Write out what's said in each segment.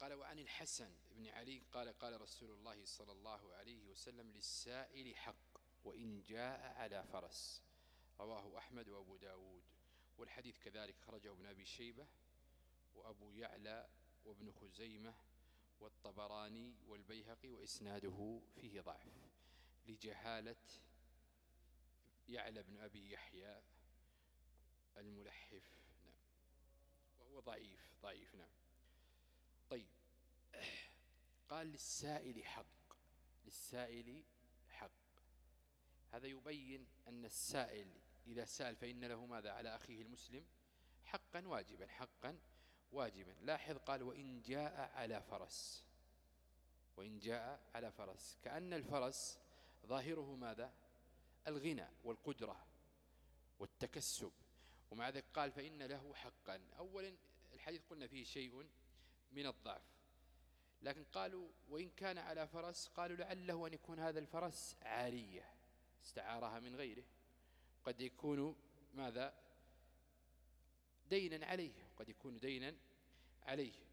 قال وعن الحسن بن علي قال قال رسول الله صلى الله عليه وسلم للسائل حق وإن جاء على فرس. رواه أحمد وأبو داود. والحديث كذلك خرجه ابن أبي شيبة وأبو يعلى وابن خزيمة والطبراني والبيهقي وإسناده فيه ضعف. لجهالة يعلى بن أبي يحيى الملحف. نعم. وهو ضعيف ضعيف نعم. قال للسائل حق للسائل حق. هذا يبين أن السائل إذا سأل فإن له ماذا على أخيه المسلم؟ حقا واجبا حقا واجبا. لاحظ قال وإن جاء على فرس. وإن جاء على فرس. كأن الفرس ظاهره ماذا؟ الغنى والقدرة والتكسب. ومع ذلك قال فإن له حقا. أولا الحديث قلنا فيه شيء من الضعف. لكن قالوا وإن كان على فرس قالوا لعله أن يكون هذا الفرس عارية استعارها من غيره. قد يكون ماذا؟ دينا عليه قد يكون دينا عليه.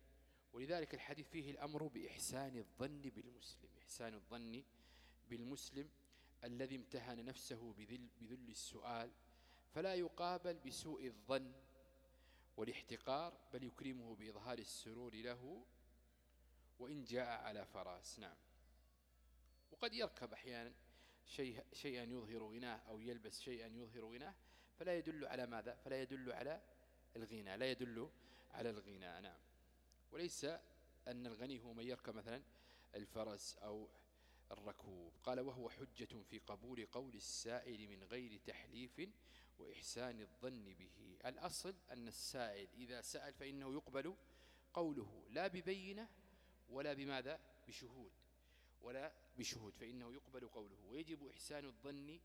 ولذلك الحديث فيه الأمر بإحسان الظن بالمسلم إحسان الظن بالمسلم الذي امتهن نفسه بذل, بذل السؤال. فلا يقابل بسوء الظن والاحتقار بل يكرمه بإظهار السرور له وإن جاء على فراس. نعم. وقد يركب أحيانا شيء شيئا يظهر غناه أو يلبس شيئا يظهر غناه فلا يدل على ماذا؟ فلا يدل على الغنى لا يدل على الغنى. نعم. وليس أن الغني هو من يركب مثلا الفرس أو الركوب. قال وهو حجة في قبول قول السائل من غير تحليف وإحسان الظن به. الأصل أن السائل إذا سأل فإنه يقبل قوله لا ببينة ولا بماذا؟ بشهود. ولا بشهود فإنه يقبل قوله. ويجب إحسان الظن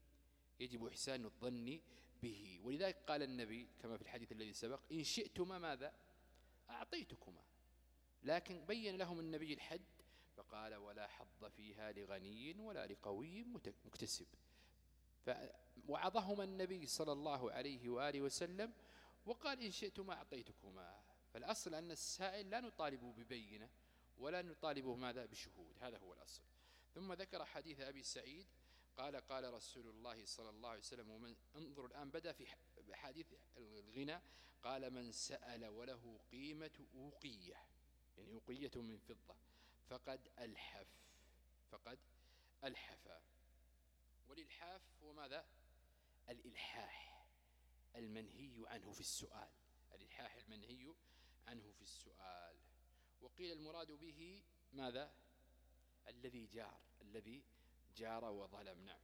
يجب إحسان الظن به. ولذلك قال النبي كما في الحديث الذي سبق إن شئتما ماذا؟ أعطيتكما. لكن بين لهم النبي الحد فقال ولا حظ فيها لغني ولا لقوي مكتسب. فوعظهما النبي صلى الله عليه وآله وسلم وقال إن شئتما أعطيتكما. فالأصل أن السائل لا نطالبه ببينة ولا نطالبه ماذا بشهود هذا هو الأصل. ثم ذكر حديث أبي سعيد قال قال رسول الله صلى الله عليه وسلم ومن انظر الآن بدأ في حديث الغنى قال من سأل وله قيمة أوقية يعني أوقية من فضة فقد ألحف فقد ألحف. والإلحاف هو ماذا؟ الإلحاح المنهي عنه في السؤال. الإلحاح المنهي عنه في السؤال. وقيل المراد به ماذا؟ الذي جار الذي جار وظلم نعم.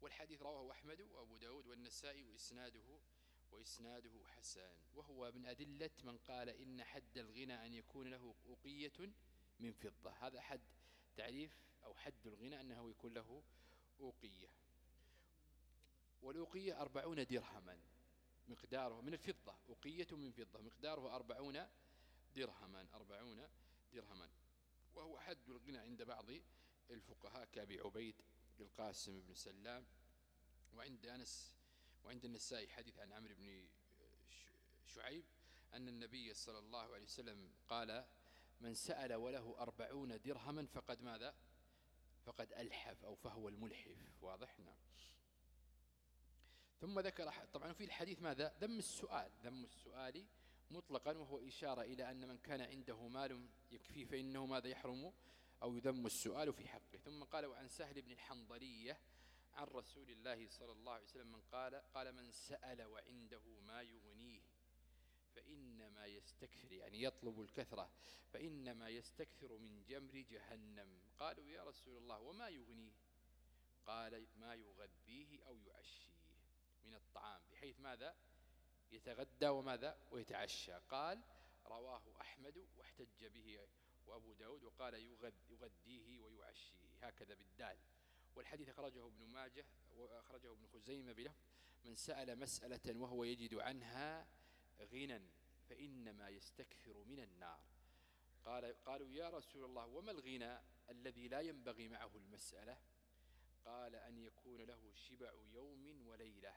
والحديث رواه أحمد وأبو داود والنسائي وإسناده وإسناده حسن. وهو من أدلة من قال إن حد الغنى أن يكون له أوقية من فضة. هذا حد تعريف أو حد الغنى أنه يكون له أوقية. والأوقية أربعون درهما مقداره من الفضة أوقية من فضة مقداره أربعون درهما أربعون درهما وهو حد الغنى عند بعض الفقهاء كأبي عبيد القاسم بن سلام. وعند أنس وعند النسائي حديث عن عمرو بن شعيب أن النبي صلى الله عليه وسلم قال من سأل وله أربعون درهما فقد ماذا؟ فقد ألحف أو فهو الملحف. واضح؟ نعم. ثم ذكر طبعا في الحديث ماذا؟ ذم السؤال ذم السؤال مطلقا وهو إشارة إلى أن من كان عنده مال يكفيه فإنه ماذا يحرم أو يذم السؤال في حقه. ثم قال وعن سهل بن الحنظلية عن رسول الله صلى الله عليه وسلم من قال قال من سأل وعنده ما يغنيه فإنما يستكثر يعني يطلب الكثرة. فإنما يستكثر من جمر جهنم قالوا يا رسول الله وما يغنيه؟ قال ما يغذيه أو يعشيه من الطعام. بحيث ماذا؟ يتغدى وماذا؟ ويتعشى. قال رواه أحمد واحتج به وأبو داود وقال يغديه ويعشيه. هكذا بالدال. والحديث أخرجه ابن ماجه وأخرجه ابن خزيمة بلفظ من سأل مسألة وهو يجد عنها غنى فإنما يستكثر من النار. قال قالوا يا رسول الله وما الغنى الذي لا ينبغي معه المسألة؟ قال أن يكون له شبع يوم وليلة.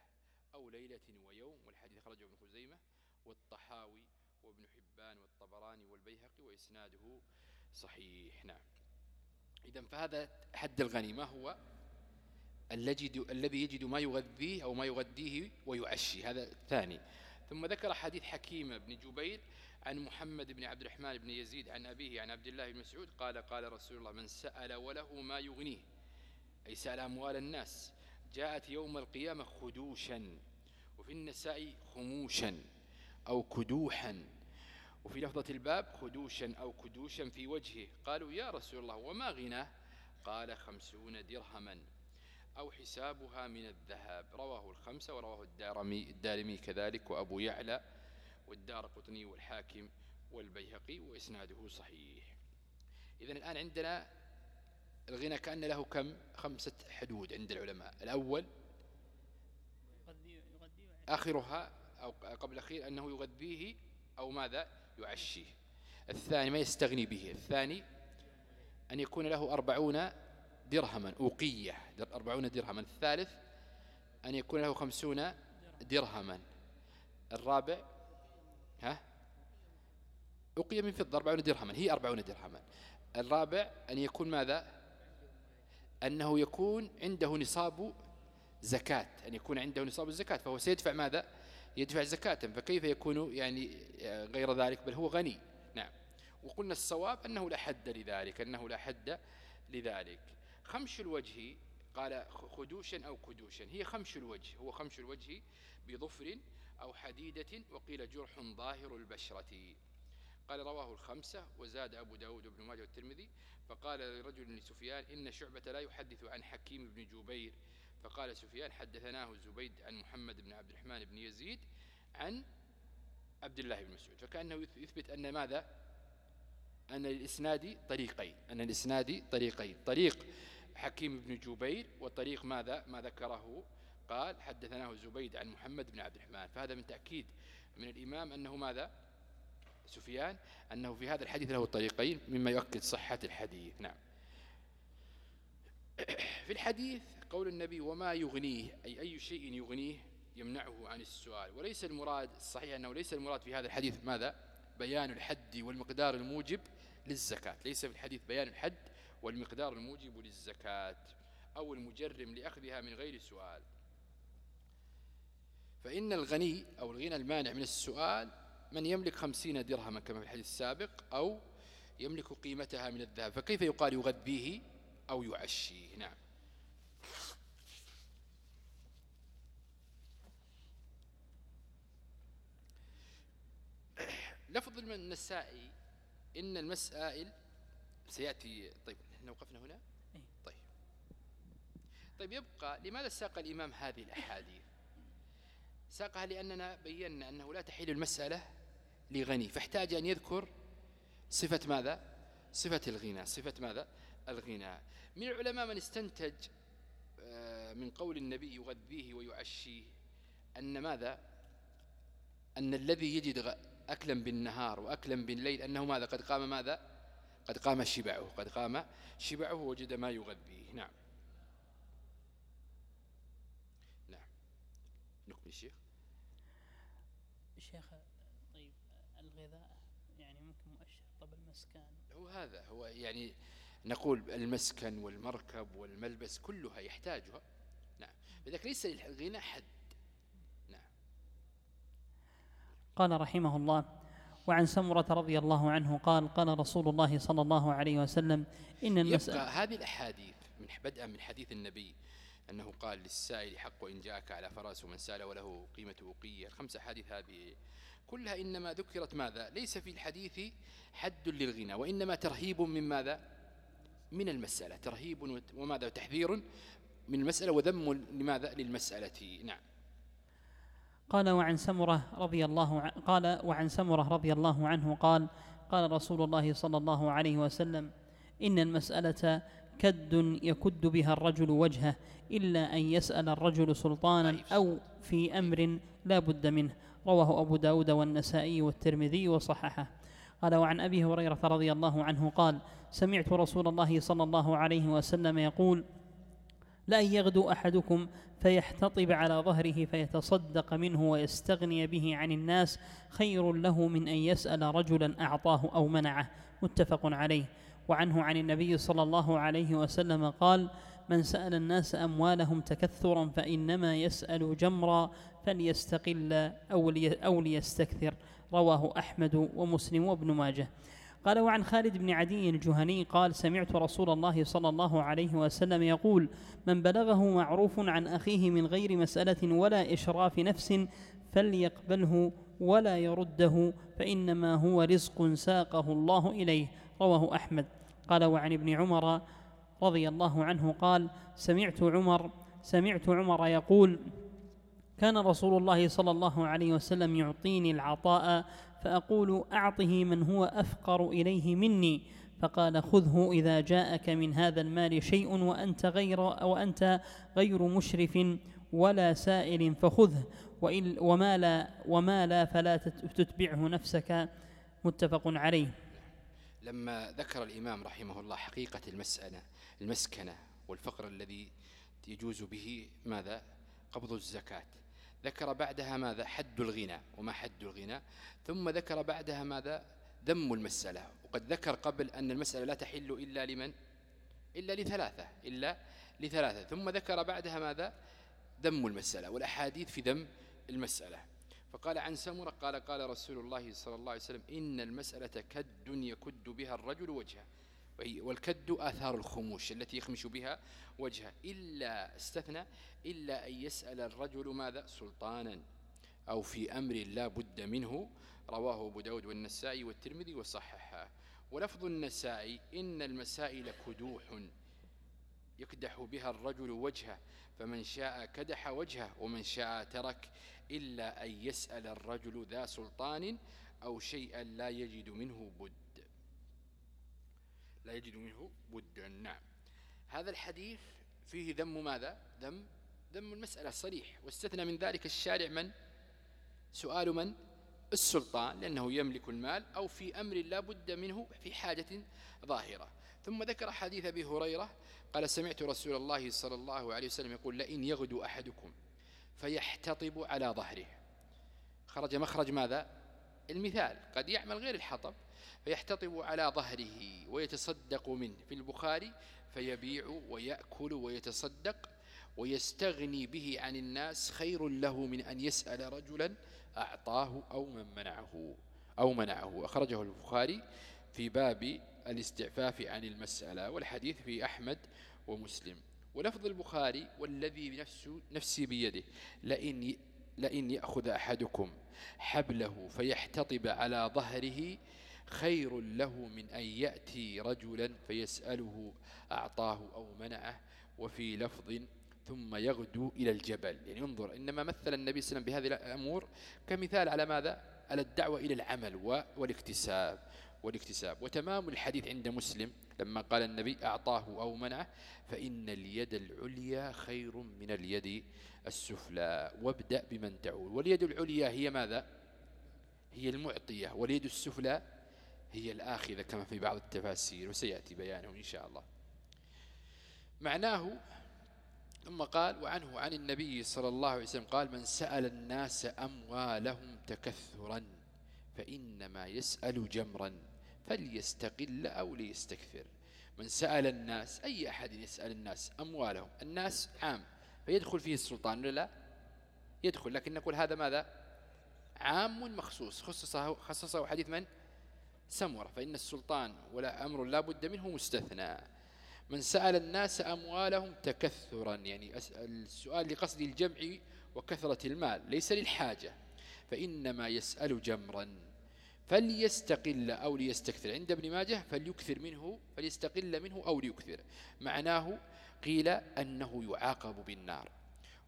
أو ليلة ويوم والحديث خرجه ابن خزيمة والطحاوي وابن حبان والطبراني والبيهقي وإسناده صحيح. نعم. إذا فهذا حد الغني. ما هو؟ الذي يجد ما يغذيه أو ما يغذيه ويعشي هذا الثاني ثم ذكر حديث حكيم بن جبير عن محمد بن عبد الرحمن بن يزيد عن أبيه عن عبد الله بن مسعود قال قال رسول الله من سأل وله ما يغنيه. أي سأل أموال الناس. جاءت يوم القيامة خدوشا وفي النساء خموشا أو كدوحا. وفي لفظة الباب خدوشا أو كدوشا في وجهه. قالوا يا رسول الله وما غناه قال خمسون درهما أو حسابها من الذهب. رواه الخمسة ورواه الدارمي, الدارمي كذلك وأبو يعلى والدار قطني والحاكم والبيهقي وإسناده صحيح. إذا الآن عندنا الغنى كأن له كم؟ خمسة حدود عند العلماء. الأول آخرها أو قبل الأخير أنه يغذيه أو ماذا؟ يعشيه. الثاني ما يستغني به. الثاني أن يكون له أربعون درهما أوقية أربعون درهما. الثالث أن يكون له خمسون درهما. الرابع ها؟ أوقية من فضة أربعون درهما. هي أربعون درهما. الرابع أن يكون ماذا؟ أنه يكون عنده نصاب زكاة. أن يكون عنده نصاب الزكاة فهو سيدفع ماذا؟ يدفع زكاة. فكيف يكون يعني غير ذلك؟ بل هو غني. نعم. وقلنا الصواب أنه لا حد لذلك أنه لا حد لذلك. خمش الوجه قال خدوشا أو كدوشا. هي خمش الوجه. هو خمش الوجه بظفر أو حديدة وقيل جرح ظاهر البشرة. قال رواه الخمسة وزاد أبو داود بن ماجه والترمذي فقال لرجل لسفيان إن شعبة لا يحدث عن حكيم بن جبير. فقال سفيان حدثناه زبيد عن محمد بن عبد الرحمن بن يزيد عن عبد الله بن مسعود. فكأنه يثبت أن ماذا؟ أن الإسناد طريقين أن الإسناد طريقين. طريق حكيم بن جبير وطريق ماذا؟ ما ذكره. قال حدثناه زبيد عن محمد بن عبد الرحمن. فهذا من تأكيد من الإمام أنه ماذا؟ سفيان أنه في هذا الحديث له طريقين مما يؤكد صحة الحديث. نعم. في الحديث قول النبي وما يغنيه أي أي شيء يغنيه يمنعه عن السؤال. وليس المراد الصحيح أنه ليس المراد في هذا الحديث ماذا؟ بيان الحد والمقدار الموجب للزكاة. ليس في الحديث بيان الحد والمقدار الموجب للزكاة أو المجرم لأخذها من غير سؤال. فإن الغني أو الغنى المانع من السؤال من يملك خمسين درهما كما في الحديث السابق أو يملك قيمتها من الذهب فكيف يقال يغذيه أو يعشيه؟ نعم. لفظ النسائي إن المسائل سيأتي طيب نحن وقفنا هنا؟ إيه. طيب. طيب يبقى لماذا ساق الإمام هذه الأحاديث؟ ساقها لأننا بينا أنه لا تحيل المسألة لغني. فاحتاج أن يذكر صفة ماذا؟ صفة الغنى صفة ماذا؟ الغنى من العلماء من استنتج آه، من قول النبي يغذيه ويعشيه أن ماذا؟ أن الذي يجد أكلا بالنهار وأكلا بالليل أنه ماذا؟ قد قام ماذا؟ قد قام شبعه. قد قام شبعه وجد ما يغذيه. نعم. نعم. نكمل الشيخ الشيخ طيب الغذاء يعني ممكن مؤشر طب المسكن هو هذا هو يعني نقول المسكن والمركب والملبس كلها يحتاجها. نعم. لذلك ليس للغنى حد. قال رحمه الله وعن سمرة رضي الله عنه قال قال رسول الله صلى الله عليه وسلم إن المسألة يبقى هذه الأحاديث من بدءا من حديث النبي أنه قال للسائل حق وإن جاءك على فراس ومن سأل وله قيمة وقية. الخمس أحاديث هذه كلها إنما ذكرت ماذا؟ ليس في الحديث حد للغنى وإنما ترهيب من ماذا؟ من المسألة ترهيب وماذا؟ تحذير من المسألة وذم لماذا؟ للمسألة. نعم. قال وعن سمرة رضي الله عنه قال وعن سمرة رضي الله عنه قال قال رسول الله صلى الله عليه وسلم إن المسألة كد يكد بها الرجل وجهه إلا أن يسأل الرجل سلطانا أو في أمر لا بد منه. رواه أبو داود والنسائي والترمذي وصححه. قال وعن أبي هريرة رضي الله عنه قال سمعت رسول الله صلى الله عليه وسلم يقول لأن يغدو أحدكم فيحتطب على ظهره فيتصدق منه ويستغني به عن الناس خير له من أن يسأل رجلا أعطاه أو منعه. متفق عليه. وعنه عن النبي صلى الله عليه وسلم قال من سأل الناس أموالهم تكثرا فإنما يسأل جمرا فليستقل أو, لي أو ليستكثر. رواه أحمد ومسلم وابن ماجه. قال وعن خالد بن عدي الجهني قال سمعت رسول الله صلى الله عليه وسلم يقول من بلغه معروف عن أخيه من غير مسألة ولا إشراف نفس فليقبله ولا يرده فإنما هو رزق ساقه الله إليه رواه أحمد. قال وعن ابن عمر رضي الله عنه قال سمعت عمر سمعت عمر يقول كان رسول الله صلى الله عليه وسلم يعطيني العطاء فأقول أعطه من هو أفقر إليه مني. فقال خذه إذا جاءك من هذا المال شيء وأنت غير وأنت غير مشرف ولا سائل فخذه وما لا وما لا فلا تتبعه نفسك. متفق عليه. لما ذكر الإمام رحمه الله حقيقة المسألة المسكنة والفقر الذي يجوز به ماذا؟ قبض الزكاة. ذكر بعدها ماذا؟ حد الغنى. وما حد الغنى؟ ثم ذكر بعدها ماذا؟ ذم المسألة. وقد ذكر قبل أن المسألة لا تحل إلا لمن؟ إلا لثلاثة. إلا لثلاثة. ثم ذكر بعدها ماذا؟ ذم المسألة والأحاديث في ذم المسألة. فقال عن سمرة قال قال رسول الله صلى الله عليه وسلم إن المسألة كد يكد بها الرجل وجهه. والكد آثار الخموش التي يخمش بها وجهه. إلا استثنى إلا أن يسأل الرجل ماذا؟ سلطانا. أو في أمر لا بد منه رواه أبو داود والنسائي والترمذي وصححه. ولفظ النسائي إن المسائل كدوح يكدح بها الرجل وجهه فمن شاء كدح وجهه ومن شاء ترك إلا أن يسأل الرجل ذا سلطان أو شيئا لا يجد منه بد. لا يجد منه بدا نعم. هذا الحديث فيه ذم ماذا؟ ذم ذم المسألة صريح واستثنى من ذلك الشارع من؟ سؤال من؟ السلطان لأنه يملك المال أو في أمر لا بد منه في حاجة ظاهرة. ثم ذكر حديث أبي هريرة قال سمعت رسول الله صلى الله عليه وسلم يقول لئن يغدو أحدكم فيحتطب على ظهره خرج مخرج ماذا؟ المثال. قد يعمل غير الحطب فيحتطب على ظهره ويتصدق منه. في البخاري فيبيع ويأكل ويتصدق ويستغني به عن الناس خير له من أن يسأل رجلا أعطاه أو من منعه أو منعه. أخرجه البخاري في باب الاستعفاف عن المسألة والحديث في أحمد ومسلم. ولفظ البخاري والذي نفسه نفسي بيده لئن, لئن يأخذ أحدكم حبله فيحتطب على ظهره خير له من أن يأتي رجلا فيسأله أعطاه أو منعه وفي لفظ ثم يغدو إلى الجبل. يعني انظر إنما مثل النبي صلى الله عليه وسلم بهذه الأمور كمثال على ماذا؟ على الدعوة إلى العمل والاكتساب والاكتساب. وتمام الحديث عند مسلم لما قال النبي أعطاه أو منعه فإن اليد العليا خير من اليد السفلى. وابدأ بمن تعول واليد العليا هي ماذا؟ هي المعطية. واليد السفلى هي الآخذة كما في بعض التفاسير وسيأتي بيانه إن شاء الله. معناه ثم قال وعنه عن النبي صلى الله عليه وسلم قال من سأل الناس أموالهم تكثرا فإنما يسأل جمرا فليستقل أو ليستكثر. من سأل الناس أي أحد يسأل الناس أموالهم؟ الناس عام. فيدخل فيه السلطان لا؟ يدخل. لكن نقول هذا ماذا؟ عام مخصوص. خصصه, خصصه حديث من؟ سمرة فإن السلطان ولا أمر لا بد منه مستثنى. من سأل الناس أموالهم تكثرا يعني السؤال لقصد الجمع وكثرة المال ليس للحاجة فإنما يسأل جمرا. فليستقل أو ليستكثر عند ابن ماجه فليكثر منه فليستقل منه أو ليكثر. معناه قيل أنه يعاقب بالنار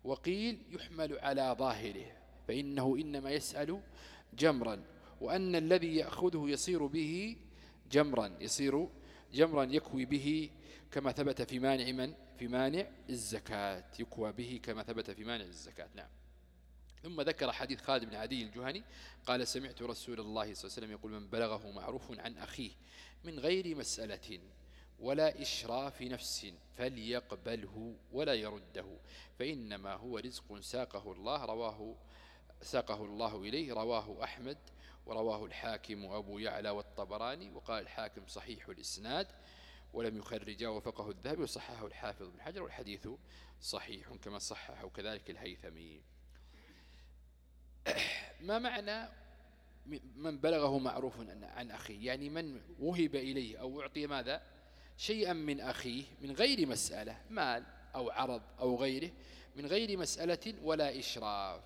وقيل يحمل على ظاهره فإنه إنما يسأل جمرا. وأن الذي يأخذه يصير به جمرا يصير جمرا يكوي به كما ثبت في مانع من؟ في مانع الزكاة يكوى به كما ثبت في مانع الزكاة نعم. ثم ذكر حديث خالد بن عدي الجهني قال سمعت رسول الله صلى الله عليه وسلم يقول من بلغه معروف عن أخيه من غير مسألة ولا إشراف نفس فليقبله ولا يرده فإنما هو رزق ساقه الله رواه ساقه الله إليه رواه أحمد ورواه الحاكم أبو يعلى والطبراني وقال الحاكم صحيح الإسناد ولم يخرجا وفقه الذهبي وصححه الحافظ بن حجر والحديث صحيح كما صححه كذلك الهيثمي. ما معنى من بلغه معروف عن أخيه؟ يعني من وهب إليه أو أعطي ماذا؟ شيئا من أخيه من غير مسألة مال أو عرض أو غيره من غير مسألة ولا إشراف.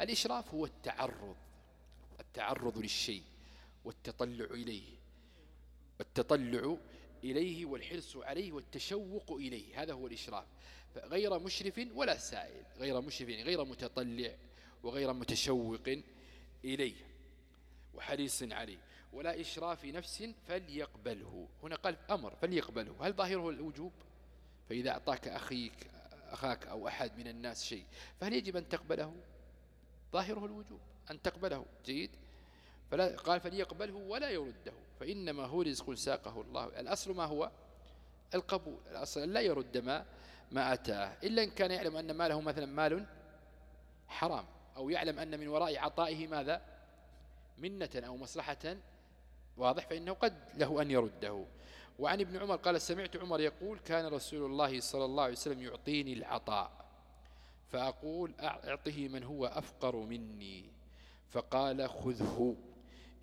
الإشراف هو التعرض. التعرض للشيء والتطلع إليه. والتطلع إليه والحرص عليه والتشوق إليه. هذا هو الإشراف. غير مشرف ولا سائل. غير مشرف يعني غير متطلع وغير متشوق إليه. وحريص عليه. ولا إشراف نفس فليقبله. هنا قال أمر فليقبله. هل ظاهره الوجوب؟ فإذا أعطاك أخيك أخاك أو أحد من الناس شيء فهل يجب أن تقبله؟ ظاهره الوجوب أن تقبله. جيد. فلا قال فليقبله ولا يرده. فإنما هو رزق ساقه الله. الأصل ما هو؟ القبول. الأصل لا يرد ما ما أتاه. إلا إن كان يعلم أن ماله مثلا مال حرام أو يعلم أن من وراء عطائه ماذا؟ منة أو مصلحة. واضح؟ فإنه قد له أن يرده. وعن ابن عمر قال سمعت عمر يقول كان رسول الله صلى الله عليه وسلم يعطيني العطاء. فأقول أعطه من هو أفقر مني. فقال خذه.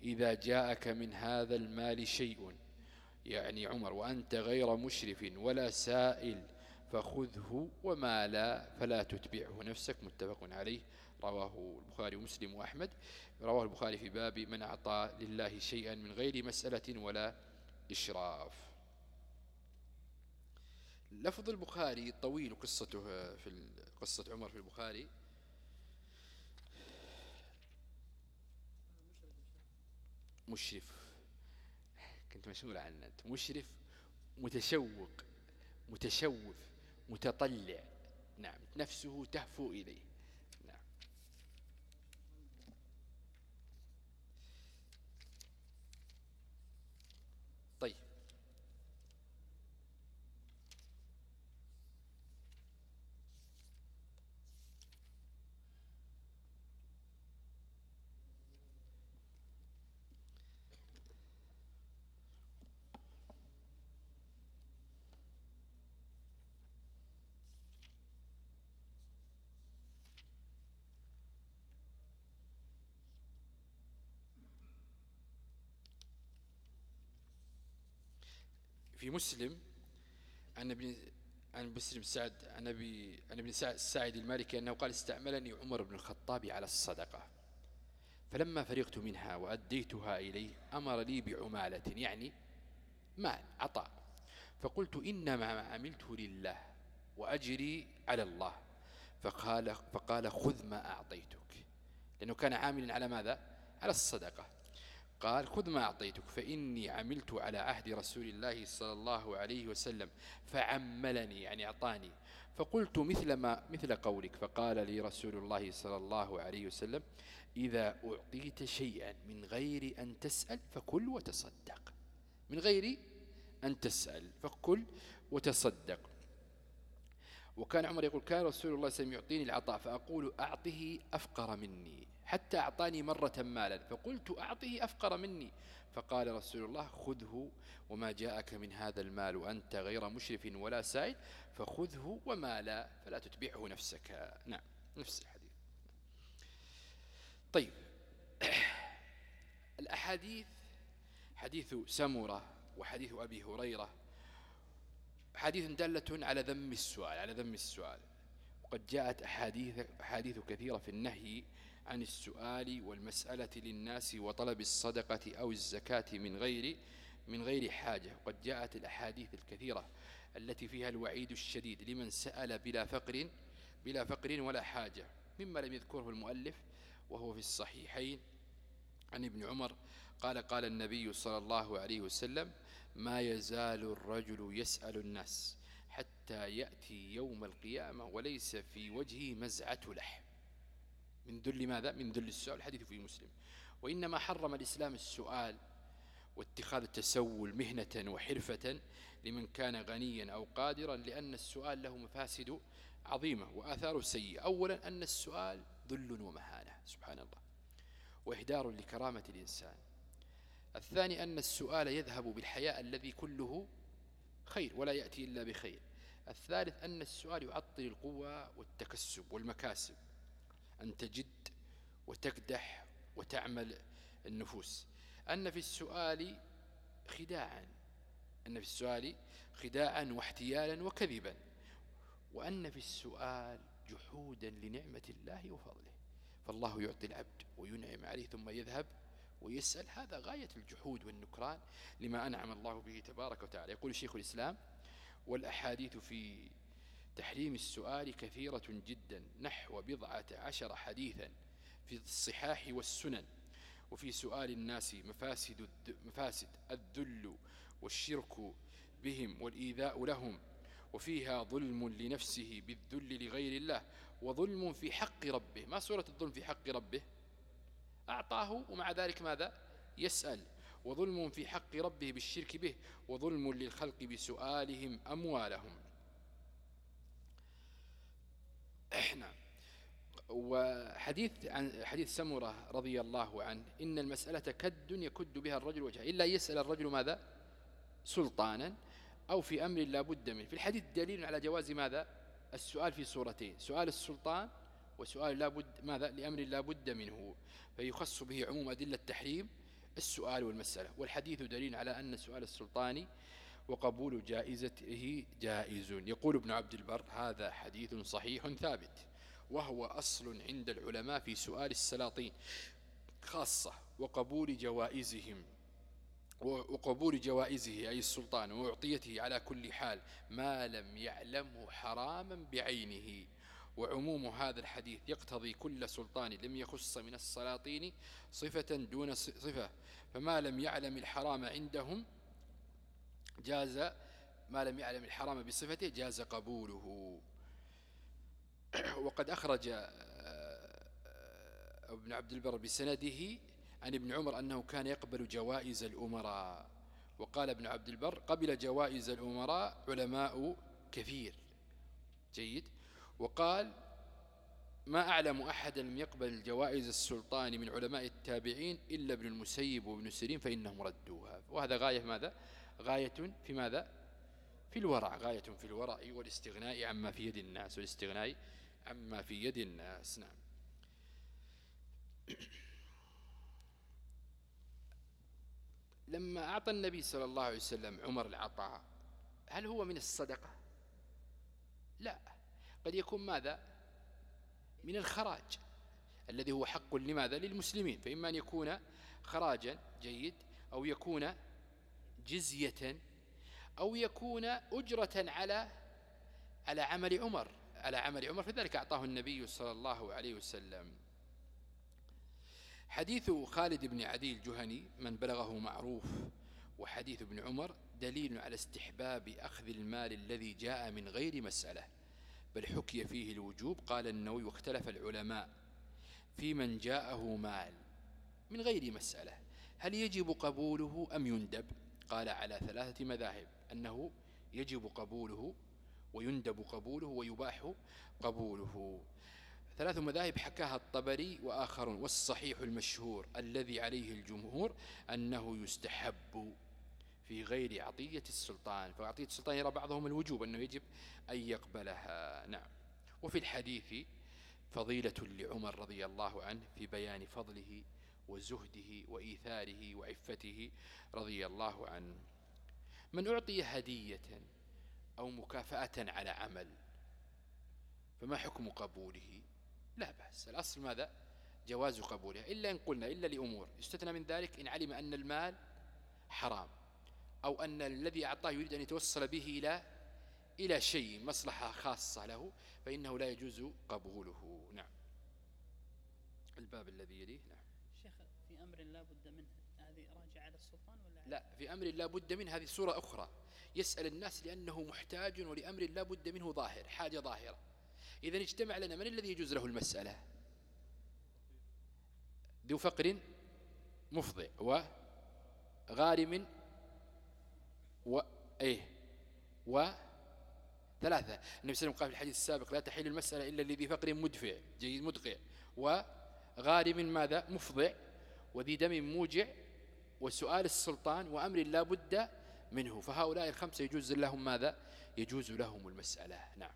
إذا جاءك من هذا المال شيء. يعني عمر وأنت غير مشرف ولا سائل فخذه وما لا فلا تتبعه نفسك. متفق عليه. رواه البخاري ومسلم وأحمد. رواه البخاري في باب من أعطى لله شيئا من غير مسألة ولا إشراف. لفظ البخاري طويل قصته في قصة عمر في البخاري. مشرف. كنت مشغول عن مشرف متشوق متشوف متطلع. نعم نفسه تهفو إليه نعم طيب في مسلم عن ابن عن مسلم سعد عن أبي عن ابن سعد الساعد المالكي أنه قال استعملني عمر بن الخطاب على الصدقة فلما فرغت منها وأديتها إليه أمر لي بعمالة يعني مال عطاء فقلت انما عملته لله وأجري على الله فقال فقال خذ ما أعطيتك لأنه كان عاملا على ماذا؟ على الصدقة. قال خذ ما أعطيتك فإني عملت على عهد رسول الله صلى الله عليه وسلم فعملني يعني أعطاني. فقلت مثل ما مثل قولك فقال لي رسول الله صلى الله عليه وسلم إذا أعطيت شيئا من غير أن تسأل فكل وتصدق. من غير أن تسأل فكل وتصدق. وكان عمر يقول كان رسول الله صلى الله عليه وسلم يعطيني العطاء فأقول أعطه أفقر مني. حتى أعطاني مرة مالا فقلت أعطه أفقر مني. فقال رسول الله خذه وما جاءك من هذا المال وأنت غير مشرف ولا سائل فخذه وما لا فلا تتبعه نفسك. نعم نفس الحديث. طيب الأحاديث حديث سمرة وحديث أبي هريرة حديث دالة على ذم السؤال على ذم السؤال. وقد جاءت أحاديث, أحاديث كثيرة في النهي عن السؤال والمسألة للناس وطلب الصدقة أو الزكاة من غير من غير حاجة. وقد جاءت الأحاديث الكثيرة التي فيها الوعيد الشديد لمن سأل بلا فقر بلا فقر ولا حاجة مما لم يذكره المؤلف وهو في الصحيحين. عن ابن عمر قال قال النبي صلى الله عليه وسلم ما يزال الرجل يسأل الناس حتى يأتي يوم القيامة وليس في وجهه مزعة لحم. من ذل ماذا؟ من ذل السؤال الحديث في مسلم. وإنما حرم الإسلام السؤال واتخاذ التسول مهنة وحرفة لمن كان غنيا أو قادرا لأن السؤال له مفاسد عظيمة وآثار سيئة. أولا أن السؤال ذل ومهانة سبحان الله وإهدار لكرامة الإنسان. الثاني أن السؤال يذهب بالحياء الذي كله خير ولا يأتي إلا بخير. الثالث أن السؤال يعطل القوة والتكسب والمكاسب. أن تجد وتكدح وتعمل النفوس. أن في السؤال خداعا. أن في السؤال خداعا واحتيالا وكذبا. وأن في السؤال جحودا لنعمة الله وفضله. فالله يعطي العبد وينعم عليه ثم يذهب ويسأل. هذا غاية الجحود والنكران لما أنعم الله به تبارك وتعالى. يقول شيخ الإسلام والأحاديث في تحريم السؤال كثيرة جدا نحو بضعة عشر حديثا في الصحاح والسنن وفي سؤال الناس مفاسد, مفاسد الذل والشرك بهم والإيذاء لهم وفيها ظلم لنفسه بالذل لغير الله وظلم في حق ربه. ما صورة الظلم في حق ربه؟ أعطاه ومع ذلك ماذا؟ يسأل. وظلم في حق ربه بالشرك به وظلم للخلق بسؤالهم أموالهم. نعم وحديث عن حديث سمرة رضي الله عنه إن المسألة كد يكد بها الرجل وجهه. إلا يسأل الرجل ماذا؟ سلطانا أو في أمر لا بد منه. في الحديث دليل على جواز ماذا؟ السؤال في صورتين. سؤال السلطان وسؤال لا بد ماذا؟ لأمر لا بد منه. فيخص به عموم أدلة التحريم السؤال والمسألة. والحديث دليل على أن سؤال السلطان وقبول جائزته جائز. يقول ابن عبد البر هذا حديث صحيح ثابت وهو أصل عند العلماء في سؤال السلاطين خاصة وقبول جوائزهم وقبول جوائزه أي السلطان وأعطيته على كل حال ما لم يعلمه حراما بعينه. وعموم هذا الحديث يقتضي كل سلطان لم يخص من السلاطين صفة دون صفة فما لم يعلم الحرام عندهم جاز ما لم يعلم الحرام بصفته جاز قبوله. وقد أخرج آه، ابن عبد البر بسنده عن ابن عمر أنه كان يقبل جوائز الأمراء. وقال ابن عبد البر قبل جوائز الأمراء علماء كثير. جيد. وقال ما أعلم أحدا لم يقبل الجوائز السلطان من علماء التابعين إلا ابن المسيب وابن سيرين فإنهم ردوها. وهذا غاية ماذا؟ غاية في ماذا؟ في الورع غاية في الورع والاستغناء عما في يد الناس والاستغناء عما في يد الناس نعم. لما أعطى النبي صلى الله عليه وسلم عمر العطاء هل هو من الصدقة؟ لا. قد يكون ماذا؟ من الخراج الذي هو حق لماذا؟ للمسلمين فإما أن يكون خراجا جيد أو يكون جزية أو يكون أجرة على على عمل عمر على عمل عمر. فذلك أعطاه النبي صلى الله عليه وسلم. حديث خالد بن عدي الجهني من بلغه معروف وحديث ابن عمر دليل على استحباب أخذ المال الذي جاء من غير مسألة بل حكي فيه الوجوب. قال النووي واختلف العلماء في من جاءه مال من غير مسألة هل يجب قبوله أم يندب؟ قال على ثلاثة مذاهب أنه يجب قبوله ويندب قبوله ويباح قبوله. ثلاث مذاهب حكاها الطبري وآخرون والصحيح المشهور الذي عليه الجمهور أنه يستحب في غير عطية السلطان. فعطية السلطان يرى بعضهم الوجوب أنه يجب أن يقبلها. نعم. وفي الحديث فضيلة لعمر رضي الله عنه في بيان فضله وزهده وإيثاره وعفته رضي الله عنه. من أعطي هدية أو مكافأة على عمل فما حكم قبوله؟ لا بأس. الأصل ماذا؟ جواز قبولها. إلا إن قلنا إلا لأمور. يستثنى من ذلك إن علم أن المال حرام أو أن الذي أعطاه يريد أن يتوصل به إلى إلى شيء مصلحة خاصة له فإنه لا يجوز قبوله. نعم. الباب الذي يليه نعم. شيخ في أمر لا بد منه هذه راجع على السلطان ولا لا في أمر لا بد منه هذه صورة أخرى. يسأل الناس لأنه محتاج ولأمر لا بد منه ظاهر حاجة ظاهرة. إذا اجتمع لنا من الذي يجوز له المسألة؟ ذو فقر مفضع و وغارم و إيه و ثلاثة. النبي صلى الله عليه وسلم قال في الحديث السابق لا تحل المسألة إلا الذي فقر مدفع جيد مدقع وغارم ماذا؟ مفضع وذي دم موجع وسؤال السلطان وأمر لا بد منه. فهؤلاء الخمسة يجوز لهم ماذا؟ يجوز لهم المسألة. نعم.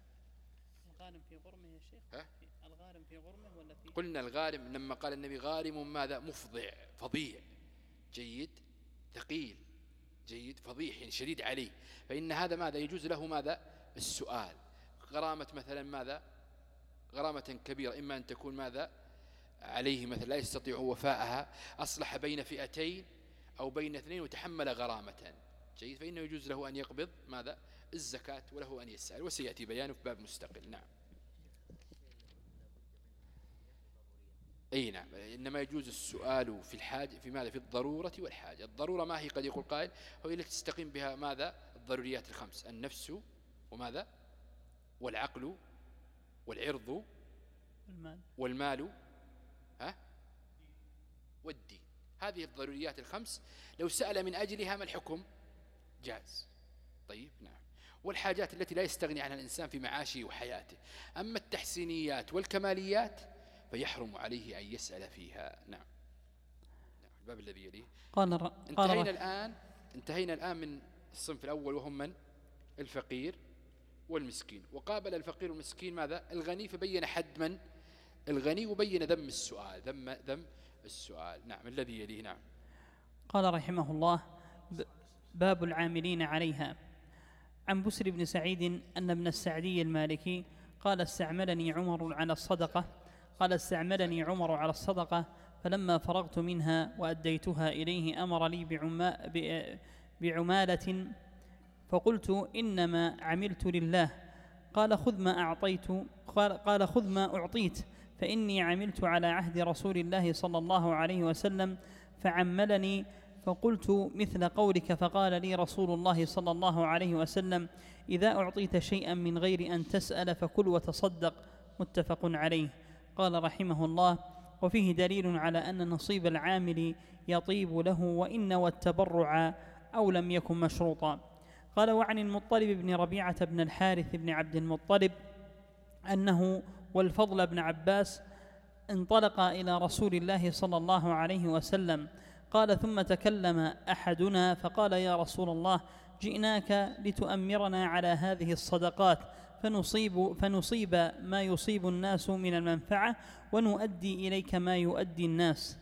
الغارم في غرمه يا شيخ؟ ها؟ الغارم في غرمه ولا في قلنا الغارم لما قال النبي غارم ماذا؟ مفضع فظيع جيد ثقيل جيد فضيح يعني شديد عليه. فإن هذا ماذا؟ يجوز له ماذا؟ السؤال. غرامة مثلا ماذا؟ غرامة كبيرة إما أن تكون ماذا؟ عليه مثلا لا يستطيع وفاءها أصلح بين فئتين أو بين اثنين وتحمل غرامة. جيد. فإنه يجوز له أن يقبض. ماذا؟ الزكاة وله أن يسأل وسيأتي بيانه في باب مستقل. نعم. أي نعم. إنما يجوز السؤال في الحاجة في ماذا؟ في الضرورة والحاجة. الضرورة ما هي؟ قد يقول قائل هو التي تستقيم بها ماذا؟ الضروريات الخمس. النفس وماذا؟ والعقل والعرض المال والمال ها والدين هذه الضروريات الخمس. لو سأل من أجلها ما الحكم؟ جاز. طيب نعم. والحاجات التي لا يستغني عنها الإنسان في معاشه وحياته. أما التحسينيات والكماليات فيحرم عليه أن يسأل فيها. نعم, نعم. الباب الذي يليه. قال قال انتهينا الآن انتهينا الآن من الصنف الأول وهم من؟ الفقير والمسكين. وقابل الفقير والمسكين ماذا؟ الغني فبين حد من؟ الغني وبين ذم السؤال. ذم ذم السؤال. نعم الذي يليه نعم. قال رحمه الله باب العاملين عليها. عن بسر بن سعيد أن ابن السعدي المالكي قال استعملني عمر على الصدقة. قال استعملني عمر على الصدقة فلما فرغت منها وأديتها إليه أمر لي بعما بعمالة. فقلت إنما عملت لله. قال خذ ما أعطيت قال خذ ما أعطيت. فإني عملت على عهد رسول الله صلى الله عليه وسلم فعملني فقلت مثل قولك فقال لي رسول الله صلى الله عليه وسلم إذا أعطيت شيئا من غير أن تسأل فكل وتصدق متفق عليه. قال رحمه الله وفيه دليل على أن نصيب العامل يطيب له وإن والتبرع أو لم يكن مشروطا. قال وعن المطلب بن ربيعة بن الحارث بن عبد المطلب أنه والفضل بن عباس انطلقا إلى رسول الله صلى الله عليه وسلم. قال ثم تكلم أحدنا. فقال يا رسول الله جئناك لتؤمرنا على هذه الصدقات فنصيب فنصيب ما يصيب الناس من المنفعة ونؤدي إليك ما يؤدي الناس.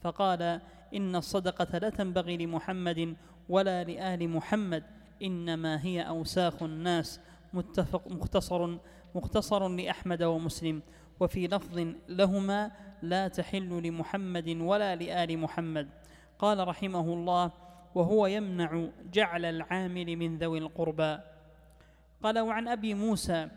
فقال إن الصدقة لا تنبغي لمحمد ولا لآل محمد إنما هي أوساخ الناس. متفق مختصر مختصر لأحمد ومسلم وفي لفظ لهما لا تحل لمحمد ولا لآل محمد. قال رحمه الله وهو يمنع جعل العامل من ذوي القربى. قال وعن أبي موسى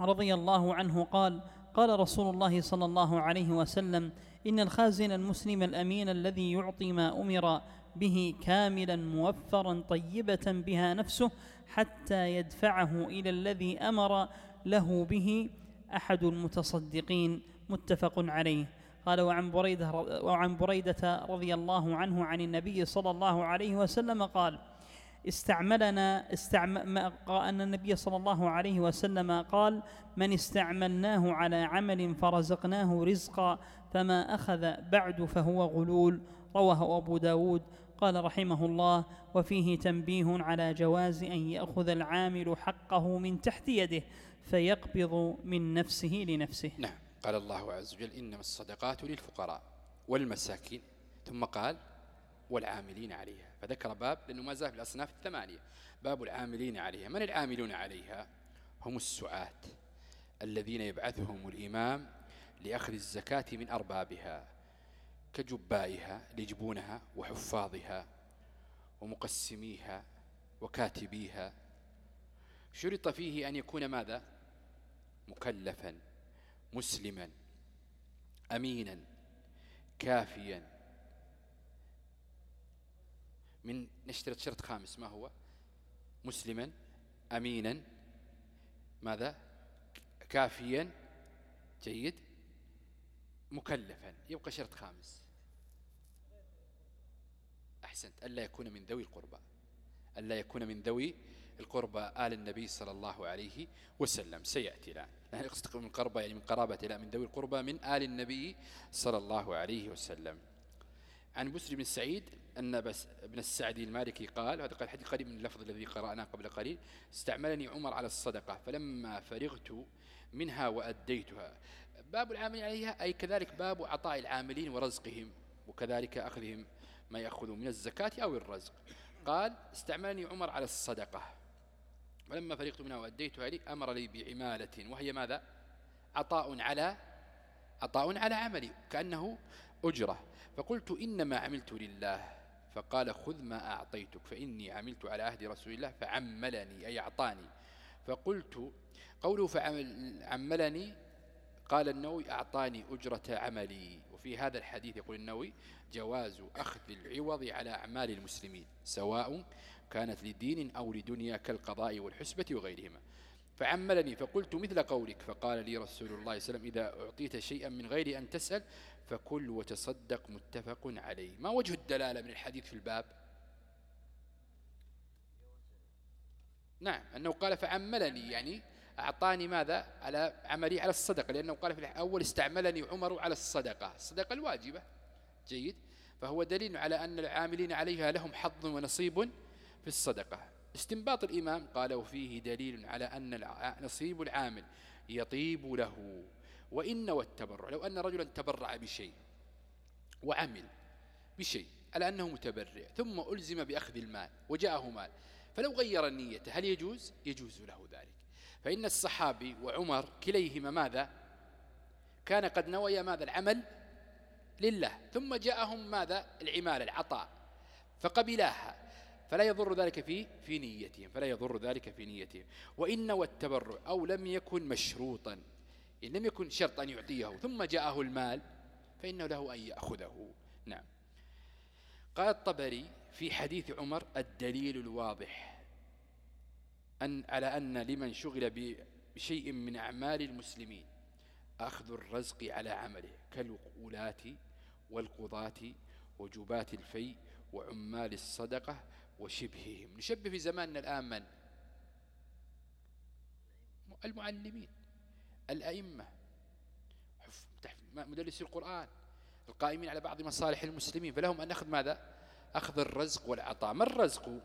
رضي الله عنه قال قال رسول الله صلى الله عليه وسلم إن الخازن المسلم الأمين الذي يعطي ما أمر به كاملا موفرا طيبة بها نفسه حتى يدفعه إلى الذي أمر له به أحد المتصدقين متفق عليه. قال وعن بريدة, وعن بريدة رضي الله عنه عن النبي صلى الله عليه وسلم قال استعملنا استعم أن النبي صلى الله عليه وسلم قال من استعملناه على عمل فرزقناه رزقا فما أخذ بعد فهو غلول رواه أبو داود. قال رحمه الله وفيه تنبيه على جواز أن يأخذ العامل حقه من تحت يده فيقبض من نفسه لنفسه. نعم. قال الله عز وجل إنما الصدقات للفقراء والمساكين. ثم قال والعاملين عليها. فذكر باب لأنه ما زال في الأصناف الثمانية. باب العاملين عليها. من العاملون عليها؟ هم السعاة الذين يبعثهم الإمام لأخذ الزكاة من أربابها كجبائها ليجبونها وحفاظها ومقسميها وكاتبيها شرط فيه أن يكون ماذا؟ مكلفا مسلما أمينا كافيا. من نشترط شرط خامس ما هو؟ مسلما أمينا ماذا؟ كافيا جيد مكلفا. يبقى شرط خامس. أحسنت. ألا يكون من ذوي القربى. ألا يكون من ذوي القربى آل النبي صلى الله عليه وسلم. سيأتي الآن لا يقصد من قربة يعني من قرابة لا من ذوي القربى من آل النبي صلى الله عليه وسلم. عن بسر بن سعيد أن بس ابن السعدي المالكي قال هذا قال حديث قريب من اللفظ الذي قرأناه قبل قليل استعملني عمر على الصدقة فلما فرغت منها وأديتها. باب العاملين عليها أي كذلك باب عطاء العاملين ورزقهم وكذلك أخذهم ما يأخذ من الزكاة أو الرزق. قال استعملني عمر على الصدقة. فلما فرغت منها وأديتها لي أمر لي بعمالة. وهي ماذا؟ عطاء على عطاء على عملي كأنه أجرة. فقلت إنما عملت لله. فقال خذ ما أعطيتك فإني عملت على عهد رسول الله فعملني أي أعطاني. فقلت قوله فعملني قال النووي أعطاني أجرة عملي. وفي هذا الحديث يقول النووي جواز أخذ العوض على أعمال المسلمين سواء كانت لدين أو لدنيا كالقضاء والحسبة وغيرهما. فعملني فقلت مثل قولك فقال لي رسول الله صلى الله عليه وسلم إذا أعطيت شيئا من غير أن تسأل فكل وتصدق متفق عليه. ما وجه الدلالة من الحديث في الباب؟ نعم أنه قال فعملني يعني أعطاني ماذا؟ على عملي على الصدقة لأنه قال في الأول استعملني عمر على الصدقة. الصدقة الواجبة. جيد. فهو دليل على أن العاملين عليها لهم حظ ونصيب في الصدقة. استنباط الإمام قال وفيه دليل على أن نصيب العامل يطيب له. وإن والتبرع لو أن رجلا تبرع بشيء وعمل بشيء على أنه متبرع ثم ألزم بأخذ المال وجاءه مال فلو غير النية هل يجوز؟ يجوز له ذلك. فإن الصحابي وعمر كليهما ماذا؟ كان قد نوي ماذا العمل؟ لله. ثم جاءهم ماذا؟ العمال العطاء. فقبلاها. فلا يضر ذلك في في نيتهم. فلا يضر ذلك في نيتهم. وإن والتبرع أو لم يكن مشروطا. إن لم يكن شرط أن يعطيه. ثم جاءه المال فإنه له أن يأخذه. نعم. قال الطبري في حديث عمر الدليل الواضح. أن على أن لمن شغل بشيء من أعمال المسلمين أخذ الرزق على عمله كالولاة والقضاة وجبات الفي وعمال الصدقة وشبههم. نشبه في زماننا الآن من؟ المعلمين الأئمة. مدرسي القرآن القائمين على بعض مصالح المسلمين فلهم أن نأخذ ماذا؟ أخذ الرزق والعطاء. ما الرزق؟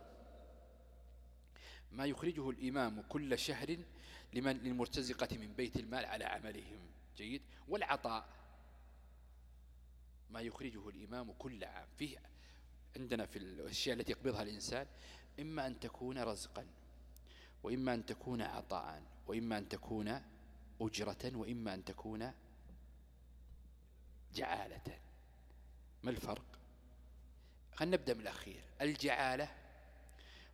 ما يخرجه الإمام كل شهر لمن للمرتزقة من بيت المال على عملهم. جيد؟ والعطاء ما يخرجه الإمام كل عام. فيه عندنا في الأشياء التي يقبضها الإنسان إما أن تكون رزقا وإما أن تكون عطاء وإما أن تكون أجرة وإما أن تكون جعالة. ما الفرق؟ خلينا نبدأ من الأخير. الجعالة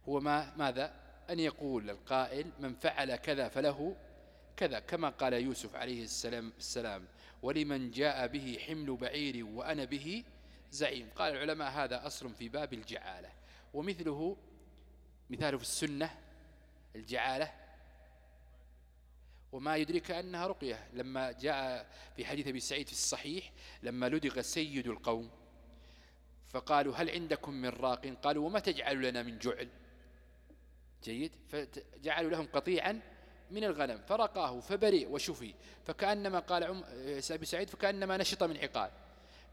هو ما ماذا؟ أن يقول القائل من فعل كذا فله كذا كما قال يوسف عليه السلام, السلام ولمن جاء به حمل بعير وأنا به زعيم قال العلماء هذا أصل في باب الجعالة ومثله مثاله في السنة الجعالة وما يدرك أنها رقية. لما جاء في حديث أبي سعيد في الصحيح لما لدغ سيد القوم فقالوا هل عندكم من راق؟ قالوا وما تجعل لنا من جعل؟ جيد فجعلوا لهم قطيعا من الغنم فرقاه فبرئ وشفي فكأنما قال أبي سعيد فكأنما نشط من عقال.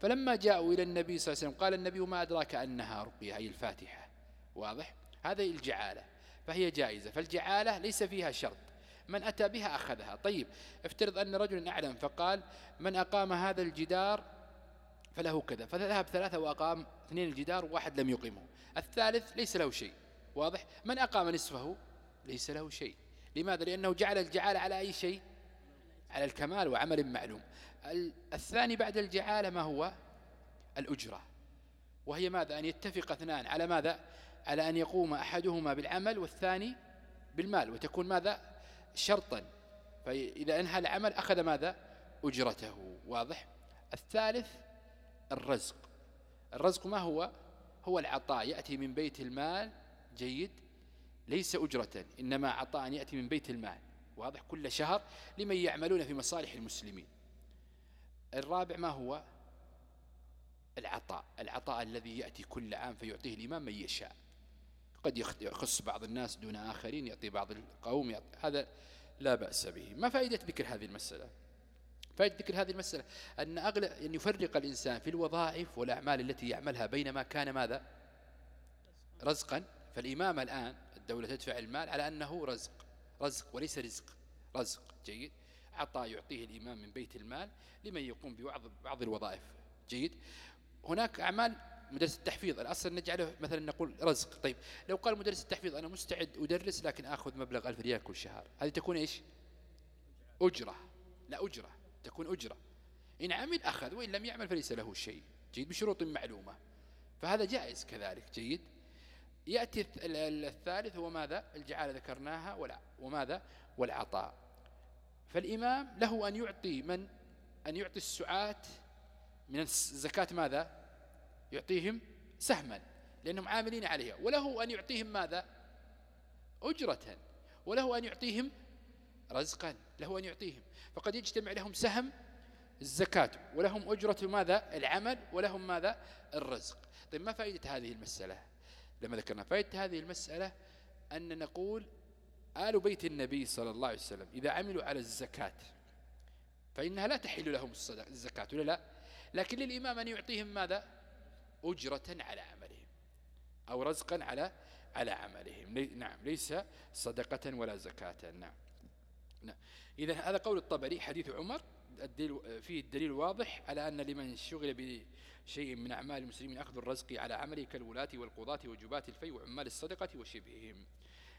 فلما جاءوا إلى النبي صلى الله عليه وسلم قال النبي ما أدراك أنها رقية؟ أي الفاتحة. واضح؟ هذه الجعالة فهي جائزة. فالجعالة ليس فيها شرط. من أتى بها أخذها. طيب افترض أن رجل أعلم فقال من أقام هذا الجدار فله كذا. فذهب ثلاثة وأقام اثنين الجدار وواحد لم يقيمه. الثالث ليس له شيء. واضح؟ من أقام نصفه؟ ليس له شيء. لماذا؟ لأنه جعل الجعالة على أي شيء؟ على الكمال وعمل معلوم. الثاني بعد الجعالة ما هو؟ الأجرة. وهي ماذا؟ أن يتفق اثنان. على ماذا؟ على أن يقوم أحدهما بالعمل والثاني بالمال. وتكون ماذا؟ شرطا. فإذا انهى العمل أخذ ماذا؟ أجرته. واضح؟ الثالث الرزق. الرزق ما هو؟ هو العطاء. يأتي من بيت المال جيد ليس أجرة إنما عطاء يأتي من بيت المال. واضح كل شهر لمن يعملون في مصالح المسلمين. الرابع ما هو؟ العطاء. العطاء الذي يأتي كل عام فيعطيه الإمام من يشاء. قد يخص بعض الناس دون آخرين يعطي بعض القوم يعطي هذا لا بأس به. ما فائدة ذكر هذه المسألة؟ فائدة ذكر هذه المسألة أن أغلى أن يفرق الإنسان في الوظائف والأعمال التي يعملها بينما كان ماذا؟ رزقا. فالإمام الآن الدولة تدفع المال على أنه رزق رزق وليس رزق رزق جيد. عطاء يعطيه الإمام من بيت المال لمن يقوم ببعض بعض الوظائف. جيد. هناك أعمال مدرس التحفيظ الأصل نجعله مثلا نقول رزق. طيب لو قال مدرس التحفيظ أنا مستعد أدرس لكن أخذ مبلغ ألف ريال كل شهر هذه تكون إيش؟ أجرة. لا أجرة تكون أجرة. إن عمل أخذ وإن لم يعمل فليس له شيء. جيد بشروط معلومة. فهذا جائز كذلك. جيد. يأتي الثالث هو ماذا؟ الجعالة ذكرناها وماذا؟ والعطاء. فالإمام له أن يعطي من؟ أن يعطي السعاة من الزكاة ماذا؟ يعطيهم سهما لأنهم عاملين عليها. وله أن يعطيهم ماذا؟ أجرة وله أن يعطيهم رزقا له أن يعطيهم. فقد يجتمع لهم سهم الزكاة ولهم أجرة ماذا؟ العمل ولهم ماذا؟ الرزق. طيب ما فائدة هذه المسألة؟ لما ذكرنا. فائدة هذه المسألة أن نقول آل بيت النبي صلى الله عليه وسلم إذا عملوا على الزكاة فإنها لا تحل لهم الزكاة ولا لا؟ لكن للإمام أن يعطيهم ماذا؟ أجرة على عملهم أو رزقا على على عملهم. نعم ليس صدقة ولا زكاة. نعم, نعم. إذا هذا قول الطبري حديث عمر. الدليل فيه الدليل واضح على أن لمن شغل بشيء من أعمال المسلمين أخذ الرزق على عمله كالولاة والقضاة وجبات الفي وعمال الصدقة وشبههم.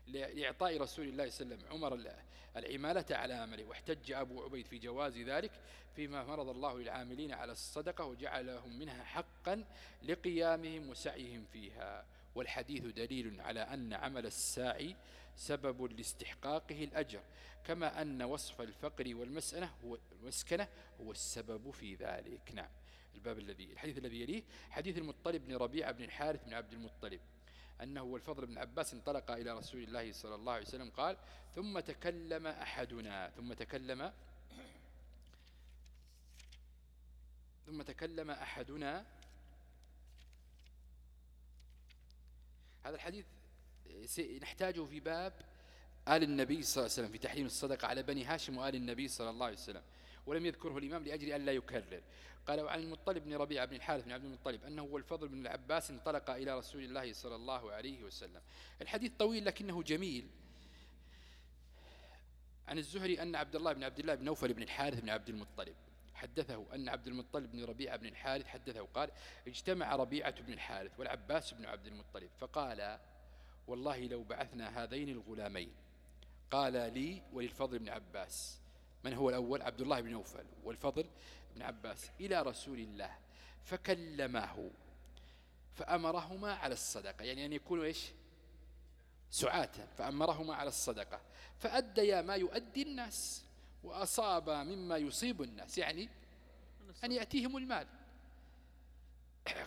لإعطاء رسول الله صلى الله عليه وسلم عمر العمالة على عمله واحتج أبو عبيد في جواز ذلك فيما فرض الله للعاملين على الصدقة وجعلهم منها حقا لقيامهم وسعيهم فيها. والحديث دليل على أن عمل الساعي سبب لاستحقاقه الأجر كما أن وصف الفقر والمسألة هو المسكنة هو السبب في ذلك. نعم. الباب الذي الحديث الذي يليه حديث المطلب بن ربيعة بن الحارث بن عبد المطلب أنه والفضل بن عباس انطلق إلى رسول الله صلى الله عليه وسلم قال ثم تكلم أحدنا ثم تكلم ثم تكلم أحدنا. هذا الحديث نحتاجه في باب آل النبي صلى الله عليه وسلم في تحريم الصدقة على بني هاشم وآل النبي صلى الله عليه وسلم ولم يذكره الإمام لأجل أن لا يكرر. قال وعن المطلب بن ربيعة بن الحارث بن عبد المطلب أنه هو الفضل بن العباس انطلق إلى رسول الله صلى الله عليه وسلم. الحديث طويل لكنه جميل. عن الزهري أن عبد الله بن عبد الله بن نوفل بن الحارث بن عبد المطلب حدثه أن عبد المطلب بن ربيعة بن الحارث حدثه قال اجتمع ربيعة بن الحارث والعباس بن عبد المطلب فقال والله لو بعثنا هذين الغلامين. قال لي وللفضل بن عباس. من هو الأول؟ عبد الله بن نوفل والفضل بن عباس. إلى رسول الله. فكلماه. فأمرهما على الصدقة. يعني أن يكونوا إيش؟ سعاة فأمرهما على الصدقة. فأديا ما يؤدي الناس. وأصاب مما يصيب الناس. يعني أن يأتيهم المال.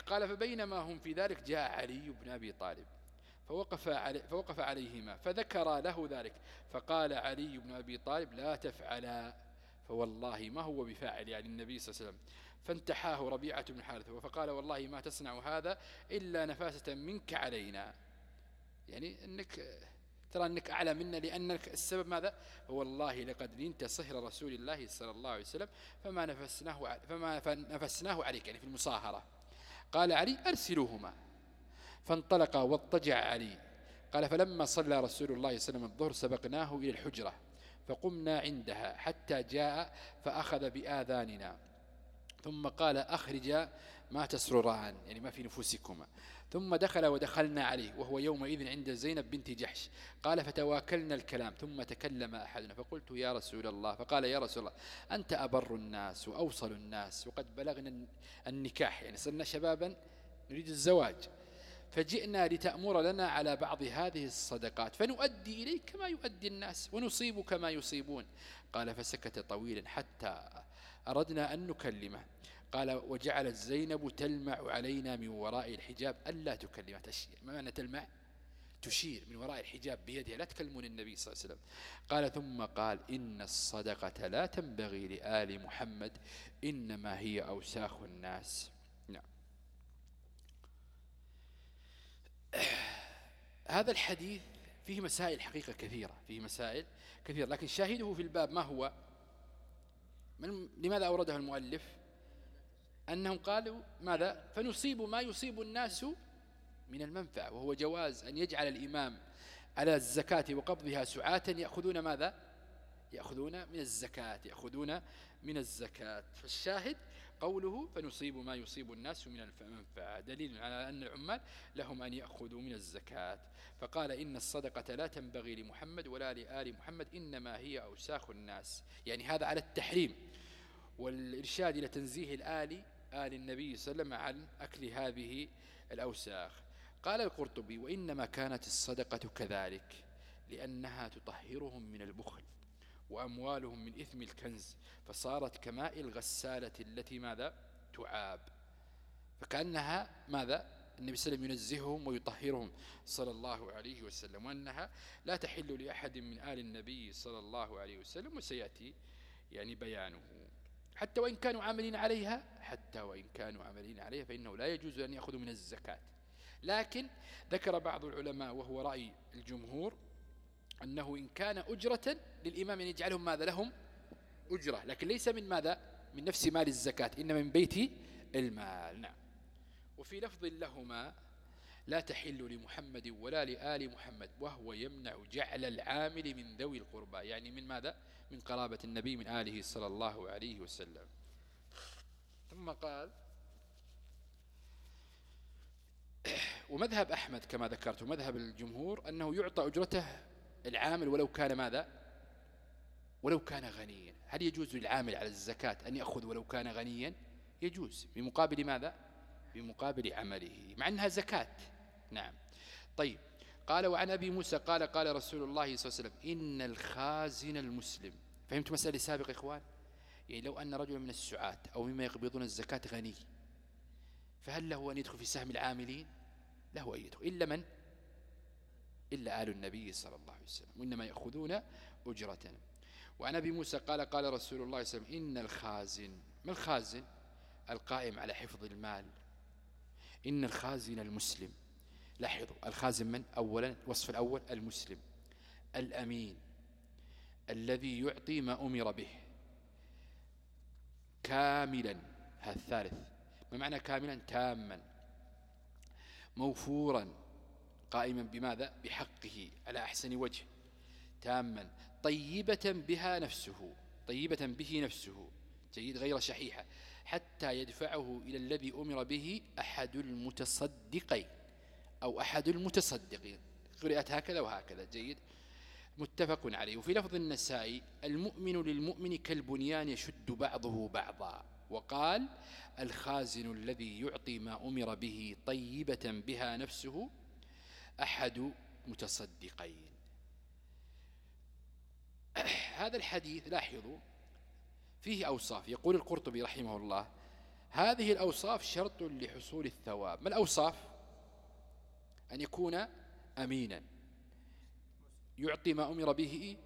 قال فبينما هم في ذلك جاء علي بن أبي طالب. فوقف, علي فوقف عليهما فذكر له ذلك فقال علي بن أبي طالب لا تفعلا فوالله ما هو بفاعل يعني النبي صلى الله عليه وسلم فانتحاه ربيعة بن حارثة فقال والله ما تصنع هذا إلا نفاسة منك علينا. يعني أنك ترى أنك أعلى منا لأنك السبب ماذا؟ والله لقد لنت صهر رسول الله صلى الله عليه وسلم فما نفسناه, فما نفسناه عليك يعني في المصاهرة. قال علي أرسلوهما. فانطلق واضطجع علي. قال فلما صلى رسول الله صلى الله عليه وسلم الظهر سبقناه إلى الحجرة فقمنا عندها حتى جاء فأخذ بآذاننا. ثم قال أخرج ما تسرران يعني ما في نفوسكما. ثم دخل ودخلنا عليه وهو يومئذ عند زينب بنت جحش. قال فتواكلنا الكلام. ثم تكلم أحدنا فقلت يا رسول الله. فقال يا رسول الله أنت أبر الناس وأوصل الناس وقد بلغنا النكاح. يعني صرنا شبابا نريد الزواج. فجئنا لتأمر لنا على بعض هذه الصدقات. فنؤدي إليك كما يؤدي الناس ونصيب كما يصيبون. قال فسكت طويلا حتى أردنا أن نكلمه. قال وجعلت زينب تلمع علينا من وراء الحجاب. ألا تكلمه تشير. ما معنى تلمع؟ تشير من وراء الحجاب بيدها. لا تكلمون النبي صلى الله عليه وسلم. قال ثم قال إن الصدقة لا تنبغي لآل محمد إنما هي أوساخ الناس نعم هذا الحديث فيه مسائل حقيقة كثيرة فيه مسائل كثيرة لكن شاهده في الباب ما هو؟ من لماذا أورده المؤلف؟ أنهم قالوا ماذا؟ فنصيب ما يصيب الناس من المنفعة وهو جواز أن يجعل الإمام على الزكاة وقبضها سعاة يأخذون ماذا؟ يأخذون من الزكاة يأخذون من الزكاة. فالشاهد قوله فنصيب ما يصيب الناس من المنفعة دليل على أن العمال لهم أن يأخذوا من الزكاة. فقال إن الصدقة لا تنبغي لمحمد ولا لآل محمد إنما هي أوساخ الناس. يعني هذا على التحريم. والإرشاد إلى تنزيه الآل آل النبي صلى الله عليه وسلم عن أكل هذه الأوساخ. قال القرطبي وإنما كانت الصدقة كذلك لأنها تطهرهم من البخل. وأموالهم من إثم الكنز فصارت كماء الغسالة التي ماذا؟ تعاب. فكأنها ماذا؟ النبي صلى الله عليه وسلم ينزههم ويطهرهم صلى الله عليه وسلم وأنها لا تحل لأحد من آل النبي صلى الله عليه وسلم وسيأتي يعني بيانه. حتى وإن كانوا عاملين عليها حتى وإن كانوا عاملين عليها فإنه لا يجوز أن يأخذوا من الزكاة. لكن ذكر بعض العلماء وهو رأي الجمهور أنه إن كان أجرة للإمام أن يجعلهم ماذا لهم؟ أجرة. لكن ليس من ماذا؟ من نفس مال الزكاة إنما من بيت المال. نعم. وفي لفظ لهما لا تحل لمحمد ولا لآل محمد وهو يمنع جعل العامل من ذوي القربى يعني من ماذا؟ من قرابة النبي من آله صلى الله عليه وسلم. ثم قال ومذهب أحمد كما ذكرت ومذهب الجمهور أنه يعطى أجرته العامل ولو كان ماذا؟ ولو كان غنيا. هل يجوز للعامل على الزكاة أن يأخذ ولو كان غنيا؟ يجوز. بمقابل ماذا؟ بمقابل عمله. مع أنها زكاة. نعم. طيب. قال وعن أبي موسى قال قال رسول الله صلى الله عليه وسلم إن الخازن المسلم. فهمت مسألة سابقة إخوان؟ يعني لو أن رجلا من السعاة أو مما يقبضون الزكاة غني فهل له أن يدخل في سهم العاملين؟ له أن يدخل. إلا من؟ إلا آل النبي صلى الله عليه وسلم وإنما يأخذون أجرة. وعن أبي موسى قال قال رسول الله صلى الله عليه وسلم إن الخازن ما الخازن؟ القائم على حفظ المال. إن الخازن المسلم. لاحظوا الخازن من؟ أولا الوصف الأول المسلم. الأمين. الذي يعطي ما أمر به. كاملا هذا الثالث. ما معنى كاملا تاما. موفورا. قائما بماذا؟ بحقه على أحسن وجه. تاما طيبة بها نفسه طيبة به نفسه. جيد غير شحيحة حتى يدفعه إلى الذي أمر به أحد المتصدقين أو أحد المتصدقين. قرأت هكذا وهكذا. جيد. متفق عليه. وفي لفظ النسائي المؤمن للمؤمن كالبنيان يشد بعضه بعضا. وقال الخازن الذي يعطي ما أمر به طيبة بها نفسه أحد متصدقين. هذا الحديث لاحظوا فيه أوصاف. يقول القرطبي رحمه الله هذه الأوصاف شرط لحصول الثواب. ما الأوصاف؟ أن يكون أمينا يعطي ما أمر به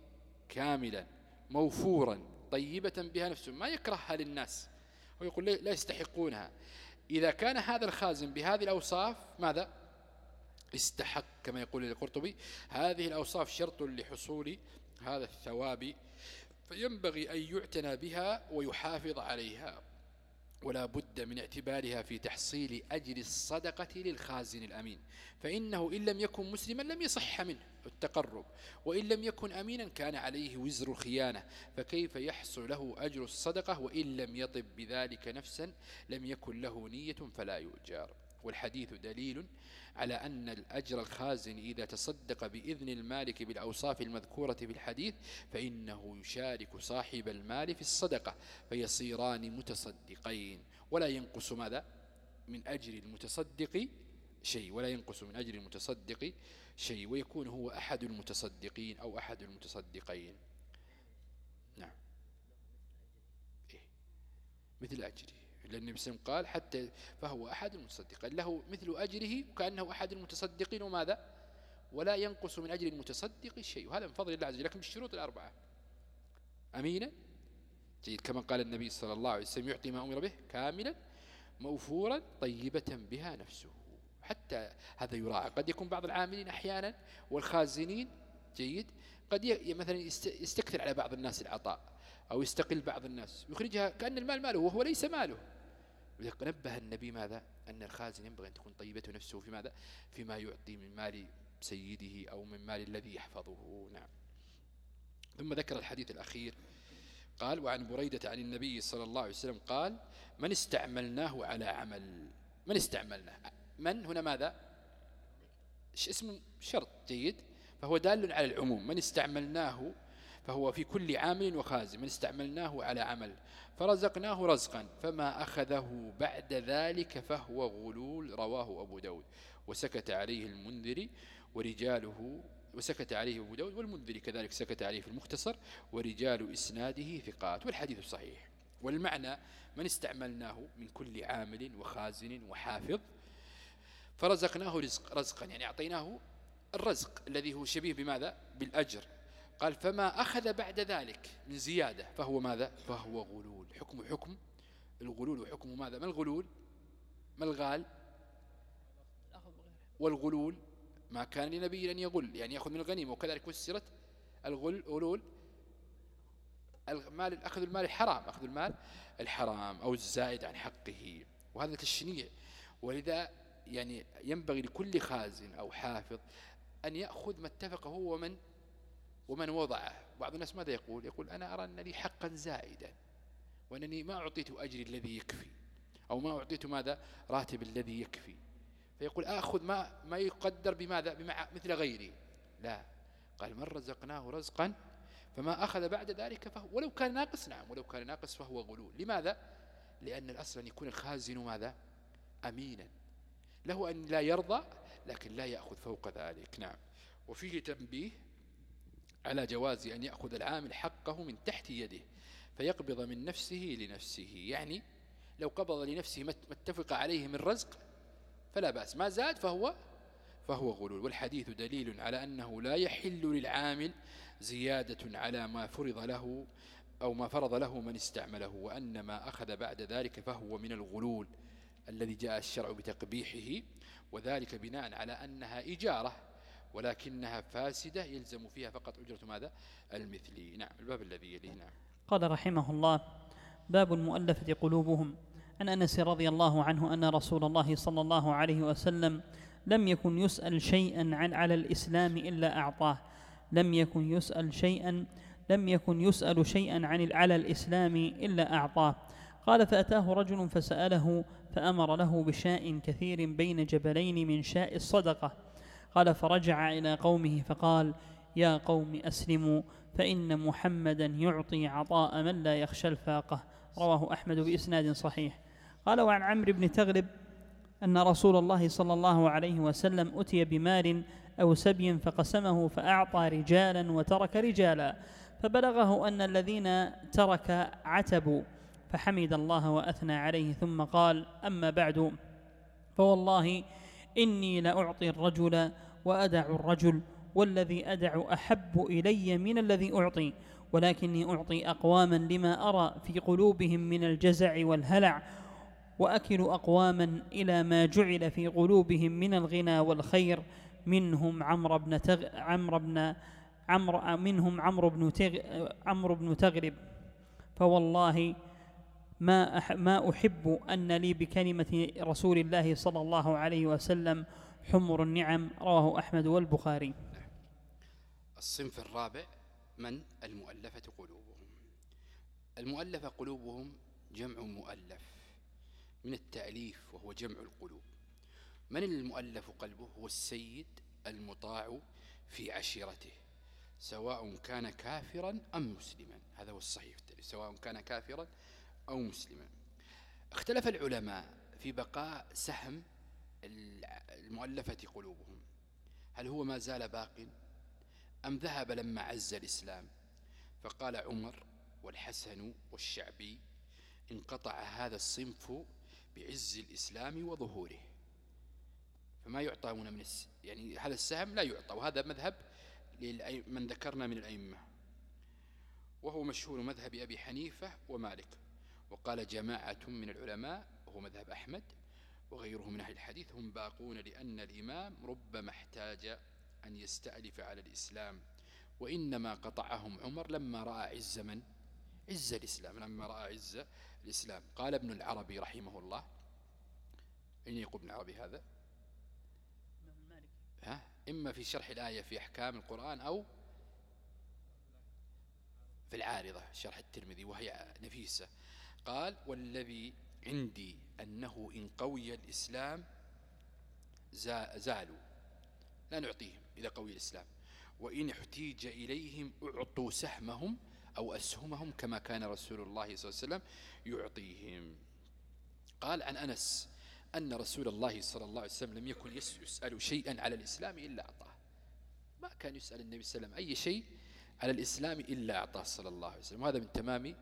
كاملا موفورا طيبة بها نفسه. ما يكرهها للناس. ويقول لا يستحقونها. إذا كان هذا الخازن بهذه الأوصاف ماذا؟ استحق كما يقول القرطبي. هذه الأوصاف شرط لحصول هذا الثواب فينبغي أن يعتنى بها ويحافظ عليها. ولا بد من اعتبارها في تحصيل أجر الصدقة للخازن الأمين. فإنه إن لم يكن مسلما لم يصح منه التقرب. وإن لم يكن أمينا كان عليه وزر الخيانة. فكيف يحصل له أجر الصدقة وإن لم يطب بذلك نفسا لم يكن له نية فلا يؤجر. والحديث دليل على أن الأجر الخازن إذا تصدق بإذن المالك بالأوصاف المذكورة في الحديث فإنه يشارك صاحب المال في الصدقة فيصيران متصدقين. ولا ينقص ماذا؟ من أجر المتصدق شيء ولا ينقص من أجر المتصدق شيء ويكون هو أحد المتصدقين أو أحد المتصدقين. نعم. إيه. مثل أجره. لأن وسلم قال حتى فهو أحد المتصدقين. له مثل أجره وكأنه أحد المتصدقين. وماذا؟ ولا ينقص من أجر المتصدق شيء. وهذا من فضل الله عز وجل. لكن بالشروط الأربعة. أمينا؟ جيد. كما قال النبي صلى الله عليه وسلم يعطي ما أمر به كاملا موفورا طيبة بها نفسه. حتى هذا يراعى. قد يكون بعض العاملين أحيانا والخازنين جيد قد مثلا يستكثر على بعض الناس العطاء. أو يستقل بعض الناس ويخرجها كأن المال ماله وهو ليس ماله. نبه النبي ماذا؟ أن الخازن ينبغي أن تكون طيبته نفسه في ماذا؟ فيما يعطي من مال سيده أو من مال الذي يحفظه. نعم. ثم ذكر الحديث الأخير. قال وعن بريدة عن النبي صلى الله عليه وسلم قال من استعملناه على عمل. من استعملناه؟ من هنا ماذا؟ اسم شرط جيد فهو دال على العموم. من استعملناه فهو في كل عامل وخازن من استعملناه على عمل فرزقناه رزقا فما أخذه بعد ذلك فهو غلول رواه أبو داود. وسكت عليه المنذري ورجاله وسكت عليه أبو داود والمنذري كذلك سكت عليه في المختصر ورجال إسناده ثقات والحديث صحيح. والمعنى من استعملناه من كل عامل وخازن وحافظ فرزقناه رزق رزقا يعني أعطيناه الرزق الذي هو شبيه بماذا؟ بالأجر. قال فما أخذ بعد ذلك من زيادة. فهو ماذا؟ فهو غلول. حكم حكم الغلول. وحكم ماذا؟ ما الغلول؟ ما الغال؟ والغلول ما كان لنبي أن يغل يعني يأخذ من الغنيمة. وكذلك فسرت الغل غلول. المال أخذ المال الحرام أخذ المال الحرام أو الزائد عن حقه. وهذا تشنيع. ولذا يعني ينبغي لكل خازن أو حافظ أن يأخذ ما اتفق هو ومن ومن وضعه. بعض الناس ماذا يقول؟ يقول أنا أرى أن لي حقا زائدا وأنني ما أعطيت أجري الذي يكفي أو ما أعطيت ماذا؟ راتب الذي يكفي. فيقول آخذ ما ما يقدر بماذا؟ بمع مثل غيري. لا. قال من رزقناه رزقا فما أخذ بعد ذلك فهو ولو كان ناقص نعم ولو كان ناقص فهو غلول. لماذا؟ لأن الأصل أن يكون الخازن ماذا؟ أمينا. له أن لا يرضى لكن لا يأخذ فوق ذلك. نعم. وفيه تنبيه على جواز أن يأخذ العامل حقه من تحت يده فيقبض من نفسه لنفسه. يعني لو قبض لنفسه ما اتفق عليه من رزق فلا بأس. ما زاد فهو فهو غلول. والحديث دليل على أنه لا يحل للعامل زيادة على ما فرض له أو ما فرض له من استعمله وأن ما أخذ بعد ذلك فهو من الغلول الذي جاء الشرع بتقبيحه وذلك بناء على أنها إجارة ولكنها فاسدة يلزم فيها فقط أجرة ماذا؟ المثلي. نعم الباب الذي يليه نعم. قال رحمه الله باب المؤلفة قلوبهم. عن أنس رضي الله عنه أن رسول الله صلى الله عليه وسلم لم يكن يسأل شيئا عن على الإسلام إلا أعطاه. لم يكن يسأل شيئا لم يكن يسأل شيئا عن على الإسلام إلا أعطاه. قال فأتاه رجل فسأله فأمر له بشاء كثير بين جبلين من شاء الصدقة. قال فرجع إلى قومه فقال يا قوم أسلموا فإن محمدا يعطي عطاء من لا يخشى الفاقة. رواه أحمد بإسناد صحيح. قال وعن عمرو بن تغلب أن رسول الله صلى الله عليه وسلم أتي بمال أو سبي فقسمه فأعطى رجالا وترك رجالا. فبلغه أن الذين ترك عتبوا فحمد الله وأثنى عليه. ثم قال أما بعد فوالله إني لأعطي الرجل وأدع الرجل والذي أدع أحب إلي من الذي أعطي ولكني أعطي أقواما لما أرى في قلوبهم من الجزع والهلع وأكل أقواما إلى ما جعل في قلوبهم من الغنى والخير منهم عمرو بن تغ... عمرو بن عمرو منهم عمرو بن تغ... عمرو بن تغرب. فوالله ما. ما أحب أن لي بكلمة رسول الله صلى الله عليه وسلم حمر النعم رواه أحمد والبخاري. الصنف الرابع من؟ المؤلفة قلوبهم. المؤلفة قلوبهم جمع مؤلف. من التأليف وهو جمع القلوب. من المؤلف قلبه؟ هو السيد المطاع في عشيرته سواء كان كافرا أم مسلما. هذا هو الصحيح سواء كان كافرا أو مسلما اختلف العلماء في بقاء سهم المؤلفة قلوبهم. هل هو ما زال باق أم ذهب لما عز الإسلام؟ فقال عمر والحسن والشعبي انقطع هذا الصنف بعز الإسلام وظهوره. فما يعطون من الس... يعني هذا السهم لا يعطى وهذا مذهب من ذكرنا من الأئمة. وهو مشهور مذهب أبي حنيفة ومالك. وقال جماعة من العلماء وهو مذهب أحمد وغيره من أهل الحديث هم باقون لأن الإمام ربما احتاج أن يستألف على الإسلام وإنما قطعهم عمر لما رأى عز من؟ عز الإسلام لما رأى عز الإسلام. قال ابن العربي رحمه الله أين يقول ابن العربي هذا؟ ها؟ إما في شرح الآية في أحكام القرآن أو في العارضة شرح الترمذي وهي نفيسة. قال والذي عندي أنه إن قوي الإسلام زالوا. لا نعطيهم إذا قوي الإسلام. وإن احتيج إليهم أعطوا سهمهم أو أسهمهم كما كان رسول الله صلى الله عليه وسلم يعطيهم. قال عن أنس أن رسول الله صلى الله عليه وسلم لم يكن يسأل شيئا على الإسلام إلا أعطاه. ما كان يسأل النبي صلى الله عليه وسلم أي شيء على الإسلام إلا أعطاه صلى الله عليه وسلم. وهذا من تمام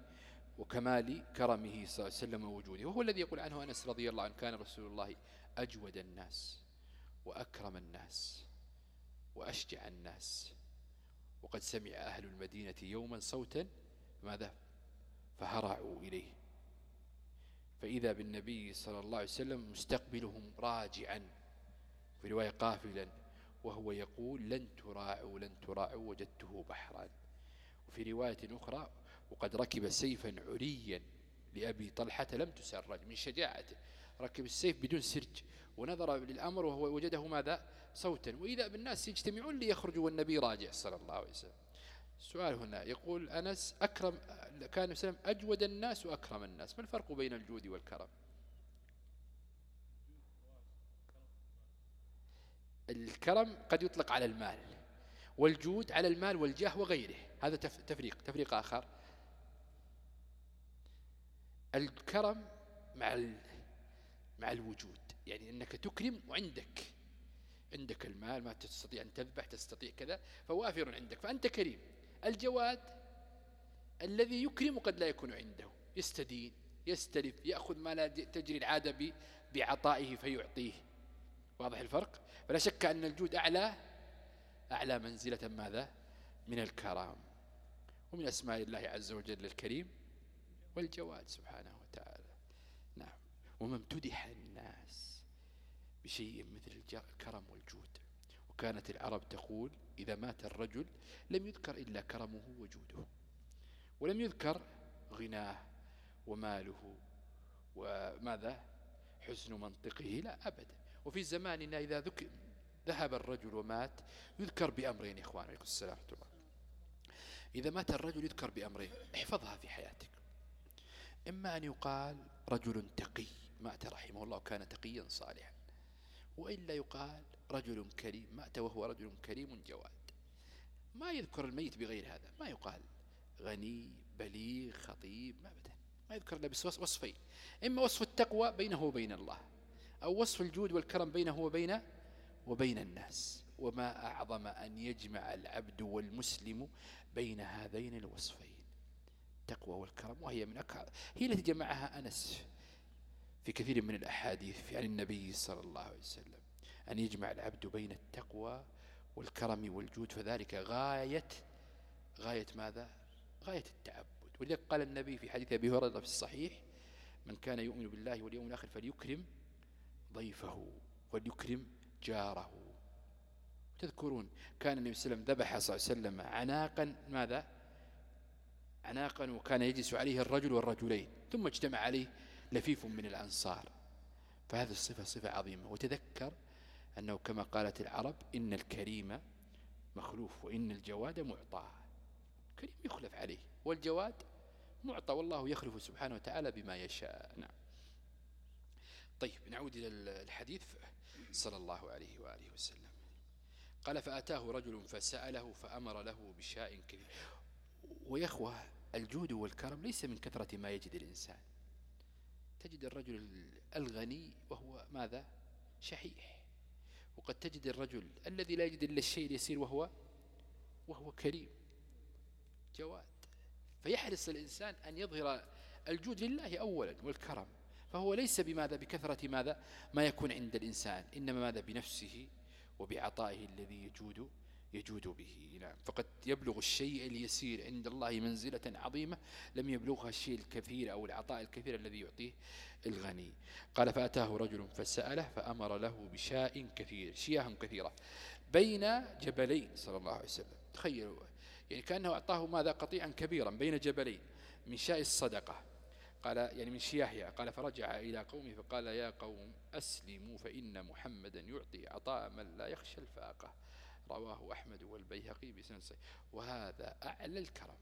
وكمال كرمه صلى الله عليه وسلم ووجوده. وهو الذي يقول عنه أنس رضي الله عنه كان رسول الله أجود الناس وأكرم الناس وأشجع الناس. وقد سمع أهل المدينة يوما صوتا ماذا؟ فهرعوا إليه. فإذا بالنبي صلى الله عليه وسلم مستقبلهم راجعا في رواية قافلا وهو يقول لن تراعوا لن تراعوا وجدته بحرا. وفي رواية أخرى وقد ركب سيفا عريا لأبي طلحة لم تسرج من شجاعته. ركب السيف بدون سرج ونظر للأمر وهو وجده ماذا؟ صوتا. وإذا بالناس يجتمعون ليخرجوا والنبي راجع صلى الله عليه وسلم. السؤال هنا يقول أنس أكرم كان وسلم أجود الناس وأكرم الناس. ما الفرق بين الجود والكرم؟ الكرم قد يطلق على المال والجود على المال والجاه وغيره. هذا تفريق تفريق آخر. الكرم مع مع الوجود. يعني أنك تكرم وعندك. عندك المال ما تستطيع أن تذبح تستطيع كذا فوافر عندك. فأنت كريم. الجواد الذي يكرم قد لا يكون عنده. يستدين يستلف يأخذ ما لا تجري العادة بعطائه فيعطيه. واضح الفرق؟ فلا شك أن الجود أعلى أعلى منزلة ماذا؟ من الكرام. ومن أسماء الله عز وجل الكريم. والجواد سبحانه وتعالى. نعم. وما امتدح الناس بشيء مثل الكرم والجود. وكانت العرب تقول إذا مات الرجل لم يذكر إلا كرمه وجوده. ولم يذكر غناه وماله وماذا؟ حسن منطقه لا أبدا. وفي زماننا إذا ذكر ذهب الرجل ومات يذكر بأمرين إخواني عليكم السلام الله. إذا مات الرجل يذكر بأمرين احفظها في حياتك. إما أن يقال رجل تقي مات رحمه الله وكان تقيا صالحا. وإلا يقال رجل كريم مات وهو رجل كريم جواد. ما يذكر الميت بغير هذا ما يقال غني بليغ خطيب ما أبدا. ما يذكر إلا وصفين. إما وصف التقوى بينه وبين الله أو وصف الجود والكرم بينه وبين وبين الناس. وما أعظم أن يجمع العبد والمسلم بين هذين الوصفين. التقوى والكرم وهي من أكثر هي التي جمعها أنس في كثير من الأحاديث عن النبي صلى الله عليه وسلم أن يجمع العبد بين التقوى والكرم والجود فذلك غاية غاية ماذا؟ غاية التعبد. ولذلك قال النبي في حديث أبي هريرة في الصحيح من كان يؤمن بالله واليوم الآخر فليكرم ضيفه وليكرم جاره. تذكرون كان النبي صلى الله عليه وسلم ذبح صلى الله عليه وسلم عناقا ماذا؟ عناقا وكان يجلس عليه الرجل والرجلين ثم اجتمع عليه لفيف من الأنصار. فهذه الصفة صفة عظيمة. وتذكر أنه كما قالت العرب إن الكريم مخلوف وإن الجواد معطى. كريم يخلف عليه والجواد معطى والله يخلف سبحانه وتعالى بما يشاء. نعم. طيب نعود إلى الحديث صلى الله عليه وآله وسلم. قال فأتاه رجل فسأله فأمر له بشاء كثير ويخوة الجود والكرم ليس من كثرة ما يجد الإنسان. تجد الرجل الغني وهو ماذا؟ شحيح. وقد تجد الرجل الذي لا يجد إلا الشيء اليسير وهو وهو كريم. جواد. فيحرص الإنسان أن يظهر الجود لله أولا والكرم. فهو ليس بماذا؟ بكثرة ماذا؟ ما يكون عند الإنسان. إنما ماذا؟ بنفسه وبعطائه الذي يجود يجود به. نعم. فقد يبلغ الشيء اليسير عند الله منزلة عظيمة لم يبلغها الشيء الكثير أو العطاء الكثير الذي يعطيه الغني. قال فأتاه رجل فسأله فأمر له بشاء كثير شياه كثيرة بين جبلين صلى الله عليه وسلم. تخيلوا يعني كأنه أعطاه ماذا؟ قطيعا كبيرا بين جبلين من شاء الصدقة. قال يعني من شياهها قال فرجع إلى قومه فقال يا قوم أسلموا فإن محمدا يعطي عطاء من لا يخشى الفاقة. رواه أحمد والبيهقي بسنة صحيح وهذا أعلى الكرم.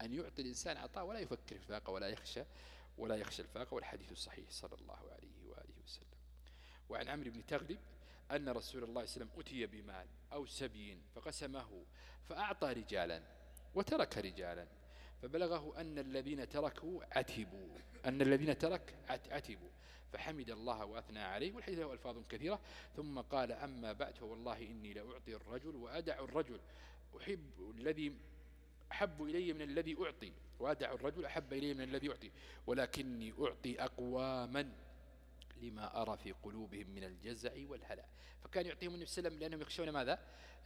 أن يعطي الإنسان عطاء ولا يفكر في الفاقة ولا يخشى ولا يخشى الفاقة والحديث الصحيح صلى الله عليه وآله وسلم. وعن عمرو بن تغلب أن رسول الله صلى الله عليه وسلم أتي بمال أو سبي فقسمه فأعطى رجالا وترك رجالا. فبلغه أن الذين تركوا عتبوا. أن الذين ترك عتبوا. فحمد الله وأثنى عليه والحديث له ألفاظ كثيرة. ثم قال أما بعد فوالله إني لأعطي الرجل وأدع الرجل. أحب الذي أحب إلي من الذي أعطي. وأدع الرجل أحب إلي من الذي أعطي ولكني أعطي أقواما. لما أرى في قلوبهم من الجزع والهلع فكان يعطيهم النبي صلى الله عليه وسلم لأنهم يخشون ماذا؟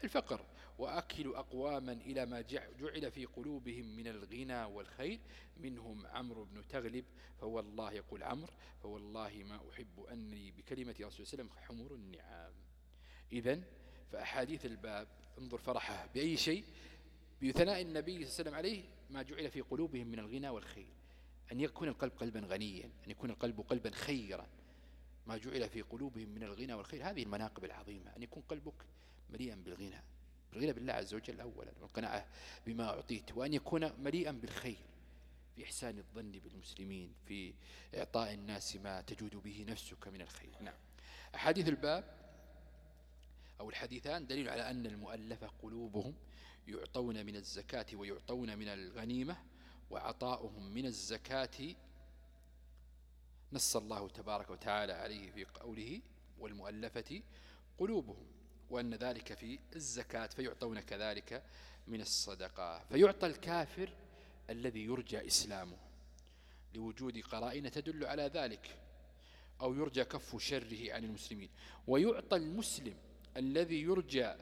الفقر. وأكل أقواما إلى ما جعل في قلوبهم من الغنى والخير. منهم عمرو بن تغلب فوالله يقول عمرو فوالله ما أحب أني بكلمة رسول الله عليه وسلم حمر النعام. إذا فأحاديث الباب انظر فرحه بأي شيء؟ بثناء النبي صلى الله عليه وسلم عليه ما جعل في قلوبهم من الغنى والخير. أن يكون القلب قلبا غنيا أن يكون القلب قلبا خيرا. ما جعل في قلوبهم من الغنى والخير. هذه المناقب العظيمة أن يكون قلبك مليئا بالغنى بالغنى بالله عز وجل أولا والقناعة بما أعطيت وأن يكون مليئا بالخير في إحسان الظن بالمسلمين في إعطاء الناس ما تجود به نفسك من الخير. نعم. أحاديث الباب أو الحديثان دليل على أن المؤلفة قلوبهم يعطون من الزكاة ويعطون من الغنيمة وعطاؤهم من الزكاة نص الله تبارك وتعالى عليه في قوله والمؤلفة قلوبهم وأن ذلك في الزكاة فيعطون كذلك من الصدقة. فيعطى الكافر الذي يرجى إسلامه لوجود قرائن تدل على ذلك أو يرجى كف شره عن المسلمين. ويعطى المسلم الذي يرجى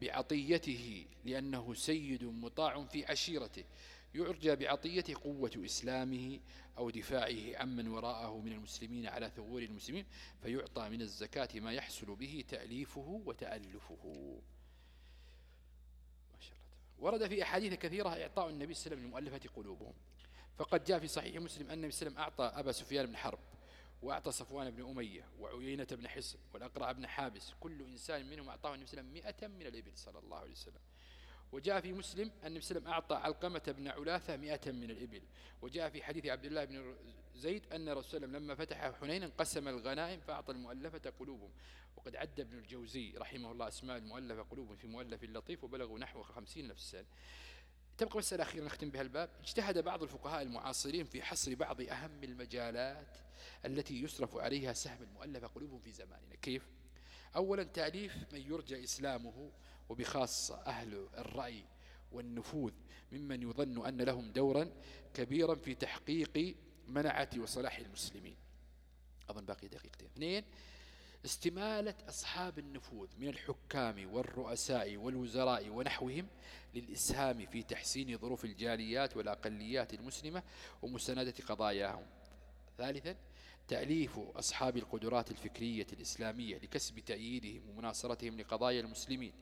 بعطيته لأنه سيد مطاع في عشيرته. يرجى بعطية قوة إسلامه أو دفاعه عمن وراءه من المسلمين على ثغور المسلمين فيعطى من الزكاة ما يحصل به تأليفه وتألفه. ما شاء الله ورد في أحاديث كثيرة إعطاء النبي صلى الله عليه وسلم لمؤلفة قلوبهم. فقد جاء في صحيح مسلم أن النبي صلى الله عليه وسلم أعطى أبا سفيان بن حرب وأعطى صفوان بن أمية وعيينة بن حصن والأقرع بن حابس كل إنسان منهم أعطاه النبي صلى الله عليه وسلم مئة من الإبل صلى الله عليه وسلم. وجاء في مسلم أن النبي صلى الله عليه وسلم أعطى علقمة بن علاثة مئة من الإبل. وجاء في حديث عبد الله بن زيد أن رسول الله لما فتح حنين قسم الغنائم فأعطى المؤلفة قلوبهم. وقد عد ابن الجوزي رحمه الله أسماء المؤلفة قلوب في مؤلف اللطيف وبلغوا نحو خمسين نفسا تبقى مسألة أخيرة نختم بها الباب. اجتهد بعض الفقهاء المعاصرين في حصر بعض أهم المجالات التي يصرف عليها سهم المؤلفة قلوبهم في زماننا. كيف؟ أولا تأليف من يرجى إسلامه وبخاصة أهل الرأي والنفوذ ممن يظن أن لهم دورا كبيرا في تحقيق منعة وصلاح المسلمين. أظن باقي دقيقتين. اثنين استمالة أصحاب النفوذ من الحكام والرؤساء والوزراء ونحوهم للإسهام في تحسين ظروف الجاليات والأقليات المسلمة ومساندة قضاياهم. ثالثا تأليف أصحاب القدرات الفكرية الإسلامية لكسب تأييدهم ومناصرتهم لقضايا المسلمين.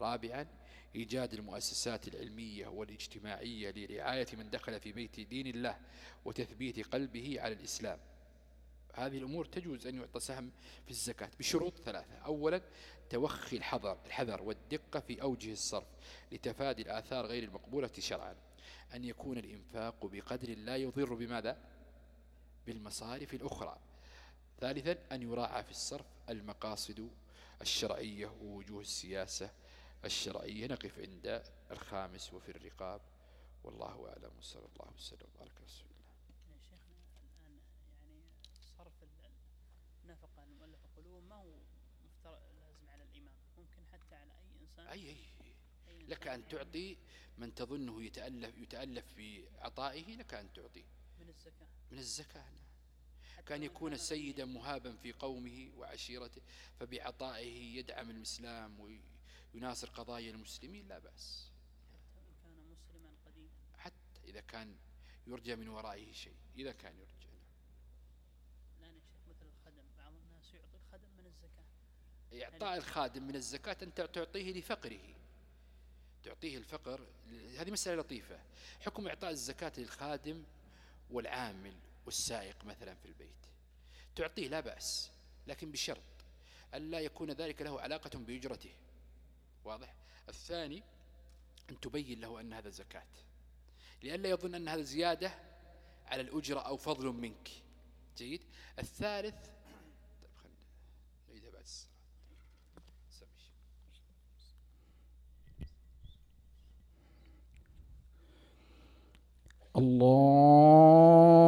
رابعا إيجاد المؤسسات العلمية والاجتماعية لرعاية من دخل في بيت دين الله وتثبيت قلبه على الإسلام. هذه الأمور تجوز أن يعطى سهم في الزكاة بشروط ثلاثة. أولا توخي الحذر الحذر والدقة في أوجه الصرف لتفادي الآثار غير المقبولة شرعا. أن يكون الإنفاق بقدر لا يضر بماذا؟ بالمصارف الأخرى. ثالثا أن يراعى في الصرف المقاصد الشرعية ووجوه السياسة الشرعية. نقف عند الخامس وفي الرقاب. والله أعلم. وصلى الله وسلم. وبارك رسول الله شيخنا الآن يعني صرف النفقة المؤلفة قلوب ما هو لازم على الإمام ممكن حتى على أي إنسان أي, أي. لك أن تعطي من تظنه يتألف, يتألف في عطائه لك أن تعطي. من الزكاة. من الزكاة كان يكون سيدا مهابا في قومه وعشيرته فبعطائه يدعم الإسلام يناصر قضايا المسلمين لا بأس. كان مسلما قديما. حتى إذا كان يرجى من ورائه شيء إذا كان يرجى. شيخ مثل الخدم. بعض الناس يعطي الخدم من الزكاة. إعطاء الخادم من الزكاة أنت تعطيه لفقره. تعطيه الفقر. هذه مسألة لطيفة. حكم إعطاء الزكاة للخادم والعامل والسائق مثلا في البيت. تعطيه لا بأس لكن بشرط ألا يكون ذلك له علاقة بأجرته واضح؟ الثاني أن تبين له أن هذا زكاة. لئلا يظن أن هذا زيادة على الأجرة أو فضل منك. جيد؟ الثالث طيب نعيدها بعد. الله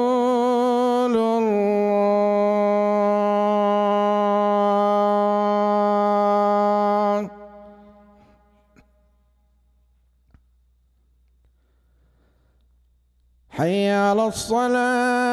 على الصلاة.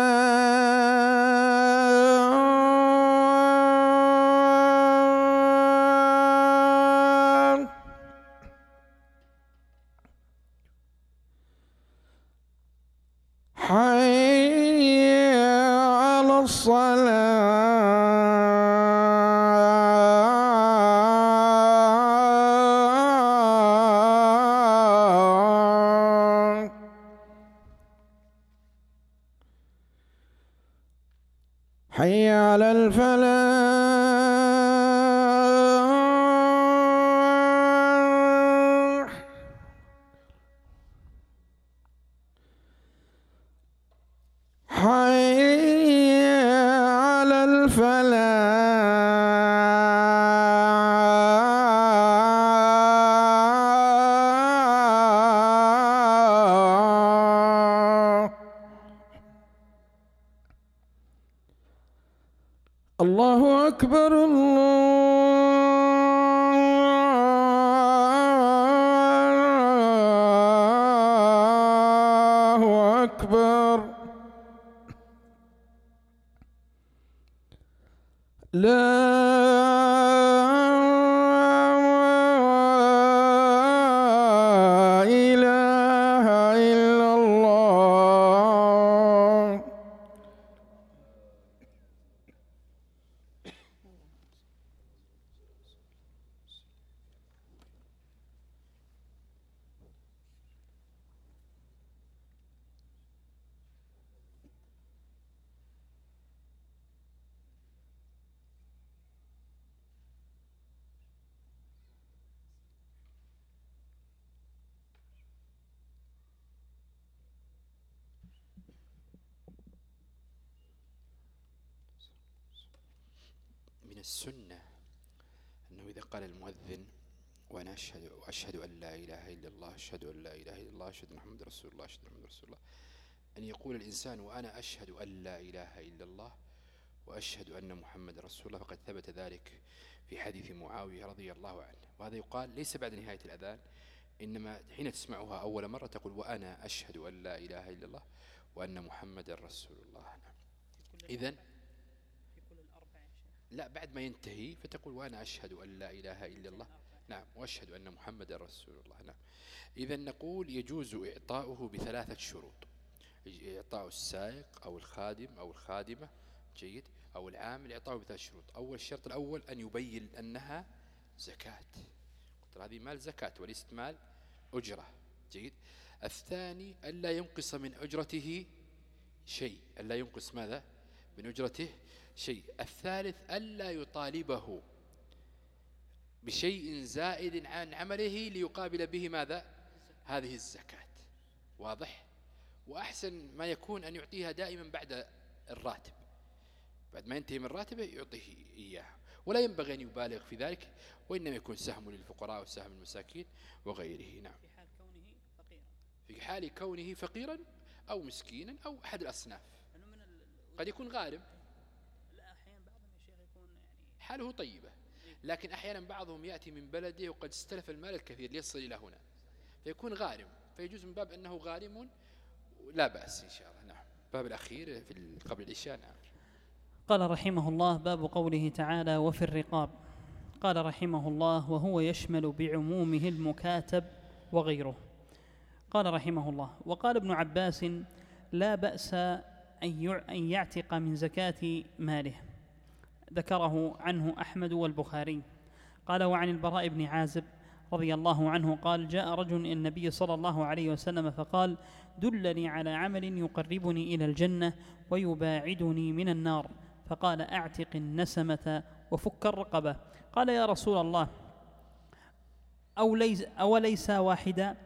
السنة أنه إذا قال المؤذن وأنا أشهد وأشهد أن لا إله إلا الله أشهد أن لا إله إلا الله أشهد محمد رسول الله أشهد محمد رسول الله أن يقول الإنسان وأنا أشهد أن لا إله إلا الله وأشهد أن محمد رسول الله فقد ثبت ذلك في حديث معاوية رضي الله عنه. وهذا يقال ليس بعد نهاية الأذان إنما حين تسمعها أول مرة تقول وأنا أشهد أن لا إله إلا الله وأن محمد رسول الله. نعم. إذن لا بعد ما ينتهي فتقول وأنا أشهد أن لا إله إلا الله. نعم وأشهد أن محمد رسول الله. نعم. إذا نقول يجوز إعطاؤه بثلاثة شروط. إعطاء السائق أو الخادم أو الخادمة جيد أو العامل إعطاؤه بثلاث شروط. أول الشرط الأول أن يبين أنها زكاة. قلت هذه مال زكاة وليست مال أجرة. جيد. الثاني ألا ينقص من أجرته شيء. ألا ينقص ماذا؟ من أجرته شيء. الثالث ألا يطالبه بشيء زائد عن عمله ليقابل به ماذا؟ هذه الزكاة. واضح؟ وأحسن ما يكون أن يعطيها دائما بعد الراتب. بعد ما ينتهي من راتبه يعطيه إياها. ولا ينبغي أن يبالغ في ذلك وإنما يكون سهم للفقراء وسهم المساكين وغيره. نعم. في حال كونه فقيرا. في حال كونه فقيرا أو مسكينا أو أحد الأصناف. قد يكون غارم لا أحيانا بعضهم يا شيخ يكون يعني حاله طيبة. لكن أحيانا بعضهم يأتي من بلده وقد استلف المال الكثير ليصل إلى هنا. فيكون غارم. فيجوز من باب أنه غارم لا بأس إن شاء الله. نعم. باب الأخير في قبل العشاء. نعم. قال رحمه الله باب قوله تعالى وفي الرقاب. قال رحمه الله وهو يشمل بعمومه المكاتب وغيره. قال رحمه الله وقال ابن عباس لا بأس أن يعتق من زكاة ماله. ذكره عنه أحمد والبخاري. قال وعن البراء بن عازب رضي الله عنه قال جاء رجل إلى النبي صلى الله عليه وسلم فقال دلني على عمل يقربني إلى الجنة ويباعدني من النار فقال أعتق النسمة وفك الرقبة قال يا رسول الله أو ليس أوليس واحدا؟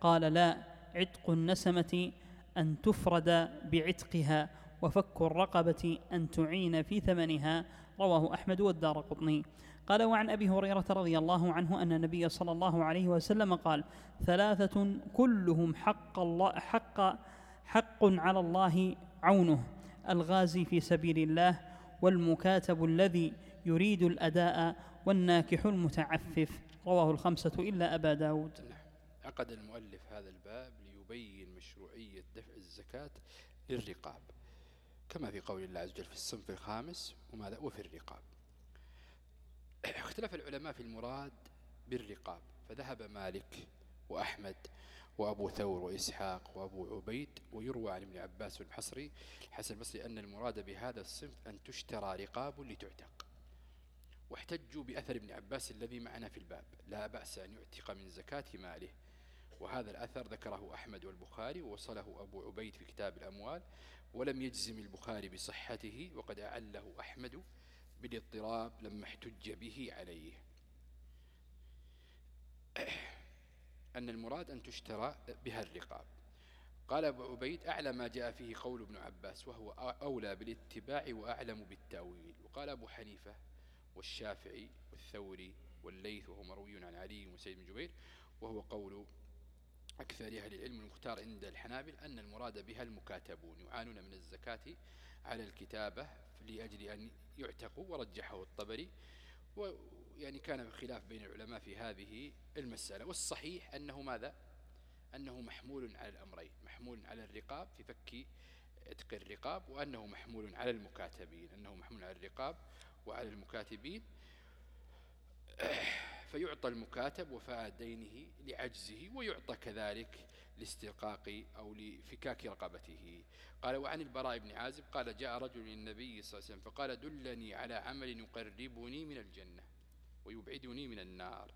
قال لا عتق النسمة أن تفرد بعتقها وفك الرقبة أن تعين في ثمنها رواه أحمد والدار قطني. قال وعن أبي هريرة رضي الله عنه أن النبي صلى الله عليه وسلم قال ثلاثة كلهم حق الله حق حق على الله عونه الغازي في سبيل الله والمكاتب الذي يريد الأداء والناكح المتعفف. رواه الخمسة إلا أبا داود. نعم. عقد المؤلف هذا الباب ليبين مشروعية دفع الزكاة للرقاب. كما في قول الله عز وجل في الصنف الخامس وماذا؟ وفي الرقاب. اختلف العلماء في المراد بالرقاب. فذهب مالك وأحمد وأبو ثور وإسحاق وأبو عبيد ويروى عن ابن عباس الحصري الحسن البصري أن المراد بهذا الصنف أن تشترى رقاب لتعتق. واحتجوا بأثر ابن عباس الذي معنا في الباب. لا بأس أن يعتق من زكاة ماله. وهذا الأثر ذكره أحمد والبخاري ووصله أبو عبيد في كتاب الأموال. ولم يجزم البخاري بصحته وقد أعله أحمد بالاضطراب لما احتج به عليه. أن المراد أن تشترى بها الرقاب. قال أبو عبيد أعلى ما جاء فيه قول ابن عباس وهو أولى بالاتباع وأعلم بالتأويل. وقال أبو حنيفة والشافعي والثوري والليث وهو مروي عن علي وسيد بن جبير وهو قول أكثر أهل العلم المختار عند الحنابل أن المراد بها المكاتبون يعانون من الزكاة على الكتابة لأجل أن يعتقوا ورجحه الطبري. ويعني كان خلاف بين العلماء في هذه المسألة. والصحيح أنه ماذا؟ أنه محمول على الأمرين محمول على الرقاب في فك عتق الرقاب وأنه محمول على المكاتبين أنه محمول على الرقاب وعلى المكاتبين. فيعطى المكاتب وفاء دينه لعجزه ويعطى كذلك لاسترقاق أو لفكاك رقبته. قال وعن البراء بن عازب قال جاء رجل للنبي صلى الله عليه وسلم فقال دلني على عمل يقربني من الجنة ويبعدني من النار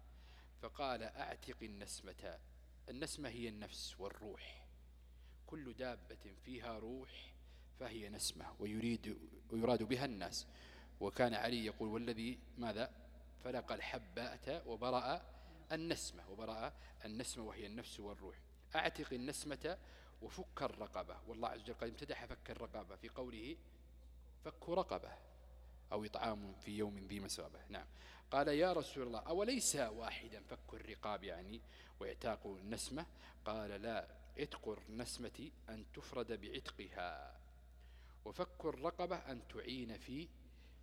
فقال أعتق النسمة النسمة هي النفس والروح كل دابة فيها روح فهي نسمة ويريد ويراد بها الناس وكان علي يقول والذي ماذا؟ فلق الحباء وبرأ النسمة وبرأ النسمة وهي النفس والروح. أعتق النسمة وفك الرقبة. والله عز وجل قد امتدح فك الرقبة. في قوله فك رقبة أو إطعام في يوم ذي مسغبة نعم. قال يا رسول الله أوليس واحدا فك الرقاب يعني وإعتاق النسمة؟ قال لا إتق النسمة أن تفرد بعتقها وفك الرقبة أن تعين في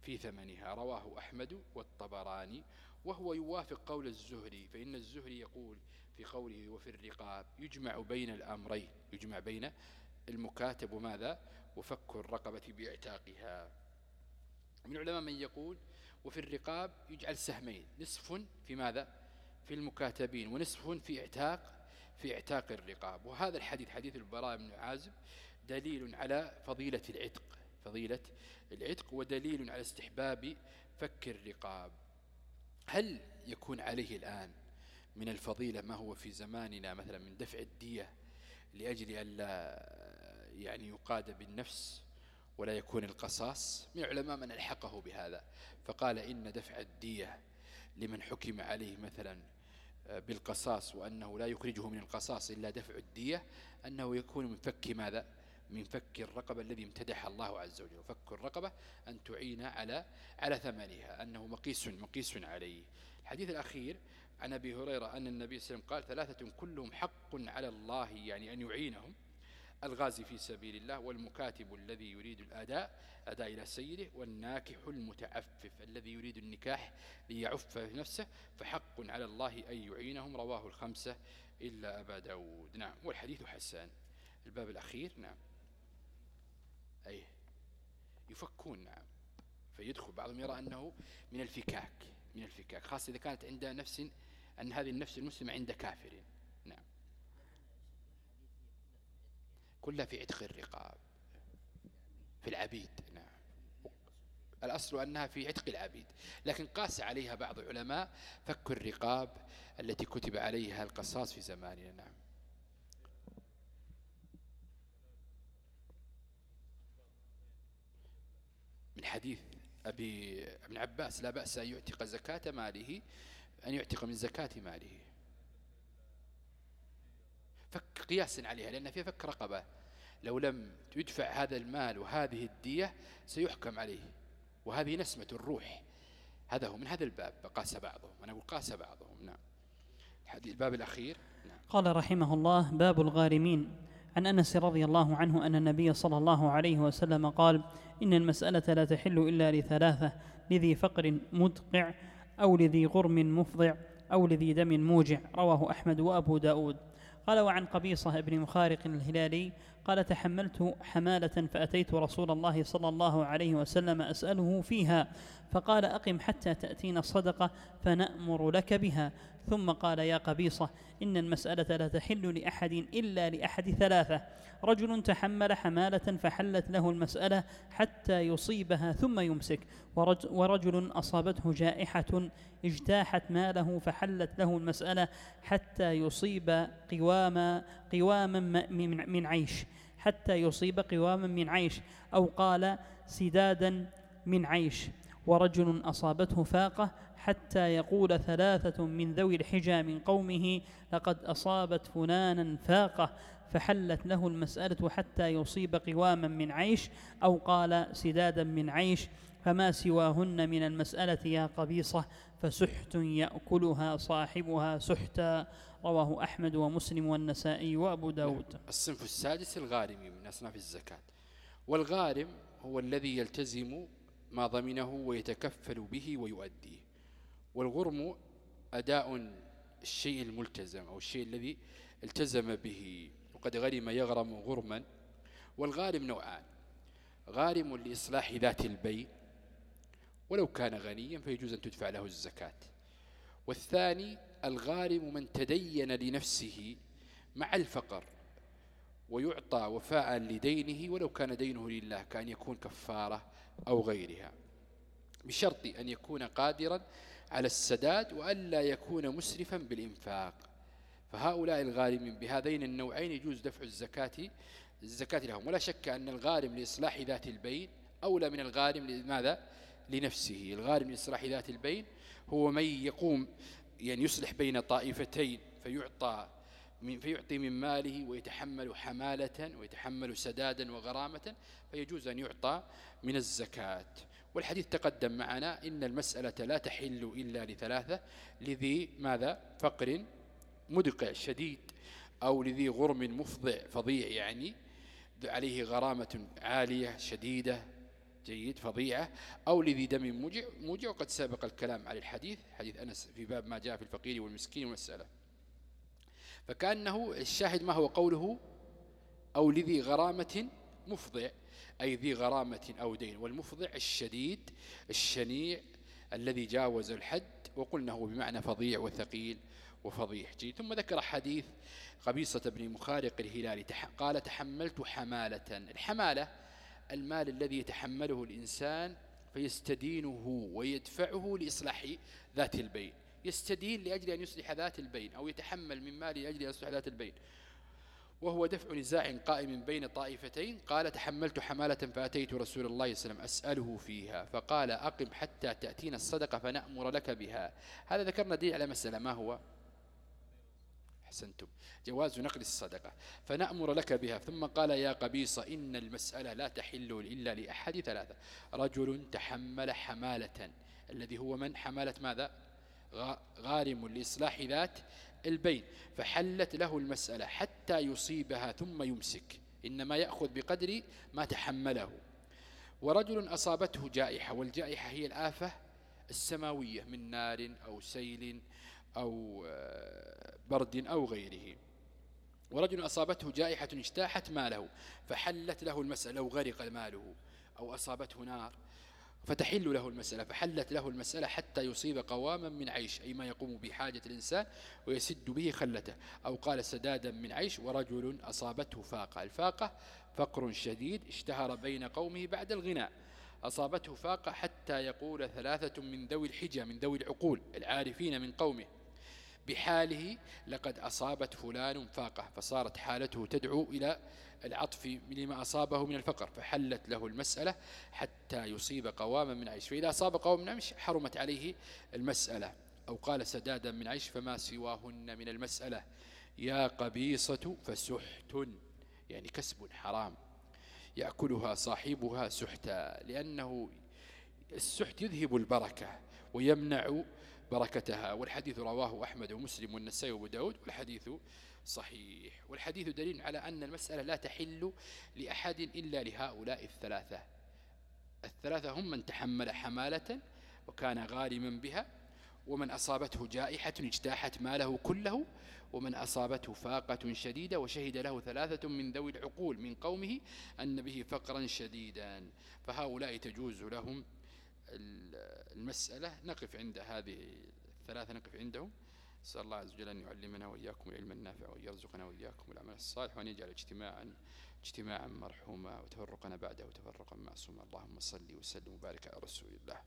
في ثمنها رواه أحمد والطبراني وهو يوافق قول الزهري فإن الزهري يقول في قوله وفي الرقاب يجمع بين الأمرين. يجمع بين المكاتب وماذا وفك الرقبة بإعتاقها. من العلماء من يقول وفي الرقاب يجعل سهمين نصف في ماذا؟ في المكاتبين ونصف في إعتاق في إعتاق الرقاب. وهذا الحديث حديث البراء بن عازب دليل على فضيلة العتق. فضيلة العتق ودليل على استحباب فك الرقاب. هل يكون عليه الآن من الفضيلة ما هو في زماننا مثلا من دفع الدية لأجل أن لا يعني يقاد بالنفس ولا يكون القصاص؟ من علماء من ألحقه بهذا فقال إن دفع الدية لمن حكم عليه مثلا بالقصاص وأنه لا يخرجه من القصاص إلا دفع الدية أنه يكون من فك ماذا؟ من فك الرقبة الذي امتدح الله عز وجل. فك الرقبة أن تعين على على ثمنها أنه مقيس مقيس عليه. الحديث الأخير عن أبي هريرة أن النبي صلى الله عليه وسلم قال ثلاثة كلهم حق على الله يعني أن يعينهم. الغازي في سبيل الله والمكاتب الذي يريد الأداء أداء إلى سيده والناكح المتعفف الذي يريد النكاح ليعف نفسه. فحق على الله أن يعينهم. رواه الخمسة إلا أبا داود. نعم والحديث حسان. الباب الأخير نعم. أي. يفكون نعم. فيدخل بعضهم يرى أنه من الفكاك من الفكاك. خاصة إذا كانت عند نفس أن هذه النفس المسلمة عند كافر. نعم. كلها في عتق الرقاب. في العبيد نعم. الأصل أنها في عتق العبيد. لكن قاس عليها بعض العلماء فك الرقاب التي كتب عليها القصاص في زماننا. نعم. من حديث أبي ابن عباس لا بأس أن يعتق زكاة ماله أن يعتق من زكاة ماله. فك قياسا عليها لأن فيها فك رقبة. لو لم يدفع هذا المال وهذه الدية سيحكم عليه. وهذه نسمة الروح. هذا هو من هذا الباب قاس بعضهم. أنا أقول قاس بعضهم نعم. الباب الأخير نعم. قال رحمه الله باب الغارمين. عن أنس رضي الله عنه أن النبي صلى الله عليه وسلم قال إن المسألة لا تحل إلا لثلاثة لذي فقر مدقع أو لذي غرم مفضع أو لذي دم موجع رواه أحمد وأبو داود. قال وعن قبيصة بن مخارق الهلالي قال تحملت حمالة فأتيت رسول الله صلى الله عليه وسلم أسأله فيها فقال أقم حتى تأتينا الصدقة فنأمر لك بها. ثم قال يا قبيصة إن المسألة لا تحل لأحد إلا لأحد ثلاثة. رجل تحمل حمالة فحلت له المسألة حتى يصيبها ثم يمسك. ورجل أصابته جائحة اجتاحت ماله فحلت له المسألة حتى يصيب قواما قواما من عيش. حتى يصيب قواما من عيش أو قال سدادا من عيش. ورجل أصابته فاقة حتى يقول ثلاثة من ذوي الحجى من قومه لقد أصابت فلانا فاقة. فحلت له المسألة حتى يصيب قواما من عيش أو قال سدادا من عيش. فما سواهن من المسألة يا قبيصة فسحت يأكلها صاحبها سحتا. رواه أحمد ومسلم والنسائي وأبو داود. الصنف السادس الغارم من أصناف الزكاة والغارم هو الذي يلتزم ما ضمنه ويتكفل به ويؤديه والغرم أداء الشيء الملتزم أو الشيء الذي التزم به. وقد غرم يغرم غرما والغارم نوعان. غارم لإصلاح ذات البين ولو كان غنيا فيجوز أن تدفع له الزكاة. والثاني الغارم من تدين لنفسه مع الفقر. ويعطى وفاء لدينه ولو كان دينه لله كأن يكون كفارة أو غيرها. بشرط أن يكون قادرا على السداد وألا يكون مسرفا بالإنفاق. فهؤلاء الغارمين بهذين النوعين يجوز دفع الزكاة الزكاة لهم. ولا شك أن الغارم لإصلاح ذات البين أولى من الغارم لماذا؟ لنفسه. الغارم لإصلاح ذات البين هو من يقوم يعني يصلح بين طائفتين فيعطى من فيعطي من ماله ويتحمل حمالة ويتحمل سدادا وغرامة فيجوز أن يعطى من الزكاة. والحديث تقدم معنا إن المسألة لا تحل إلا لثلاثة لذي ماذا؟ فقر مدقع شديد أو لذي غرم مفضع فظيع يعني عليه غرامة عالية شديدة جيد فظيعة أو لذي دم موجع موجع وقد سبق الكلام على الحديث حديث أنس في باب ما جاء في الفقير والمسكين والمسألة. فكأنه الشاهد ما هو قوله؟ أو لذي غرامة مفضع أي ذي غرامة أو دين. والمفضع الشديد الشنيع الذي جاوز الحد وقلنا هو بمعنى فظيع وثقيل وفضيح. جيد ثم ذكر حديث قبيصة بن مخارق الهلالي قال تحملت حمالة. الحمالة المال الذي يتحمله الإنسان فيستدينه ويدفعه لإصلاح ذات البين يستدين لأجل أن يصلح ذات البين أو يتحمل من مال لأجل أن يصلح ذات البين. وهو دفع نزاع قائم بين طائفتين. قال تحملت حمالة فأتيت رسول الله صلى الله عليه وسلم أسأله فيها. فقال أقم حتى تأتينا الصدقة فنأمر لك بها. هذا ذكرنا دليل على مسألة. ما هو؟ أحسنتم. جواز نقل الصدقة. فنأمر لك بها. ثم قال يا قبيص إن المسألة لا تحل إلا لأحد ثلاثة. رجل تحمل حمالة. الذي هو من؟ حمالة ماذا؟ غارم لإصلاح ذات البين فحلت له المسألة حتى يصيبها ثم يمسك. إنما يأخذ بقدر ما تحمله. ورجل أصابته جائحة والجائحة هي الآفة السماوية من نار أو سيل أو آه، برد أو غيره. ورجل أصابته جائحة اجتاحت ماله فحلت له المسألة وغرق ماله أو أصابته نار فتحل له المسألة فحلت له المسألة حتى يصيب قواما من عيش أي ما يقوم بحاجة الإنسان ويسد به خلته أو قال سدادا من عيش ورجل أصابته فاقة. الفاقة فقر شديد اشتهر بين قومه بعد الغناء. أصابته فاقة حتى يقول ثلاثة من ذوي الحجة من ذوي العقول العارفين من قومه بحاله لقد أصابت فلان فاقة فصارت حالته تدعو إلى العطف لما أصابه من الفقر فحلت له المسألة حتى يصيب قواما من عيش. فإذا أصاب قوام من عيش حرمت عليه المسألة. أو قال سدادا من عيش فما سواهن من المسألة. يا قبيصة فسحت يعني كسب حرام. يأكلها صاحبها سحتا لأنه السحت يذهب البركة ويمنع بركتها. والحديث رواه أحمد ومسلم والنسائي وأبو داود والحديث صحيح. والحديث دليل على أن المسألة لا تحل لأحد إلا لهؤلاء الثلاثة. الثلاثة هم من تحمل حمالة وكان غارما بها ومن أصابته جائحة اجتاحت ماله كله ومن أصابته فاقة شديدة وشهد له ثلاثة من ذوي العقول من قومه أن به فقرا شديدا. فهؤلاء تجوز لهم المسألة. نقف عند هذه الثلاثة نقف عندهم. نسأل الله عز وجل أن يعلمنا وإياكم العلم النافع وأن يرزقنا وإياكم العمل الصالح وأن يجعل اجتماعا اجتماعا مرحوما وتفرقنا بعده تفرقا معصوما. اللهم صل وسلم وبارك على رسول الله.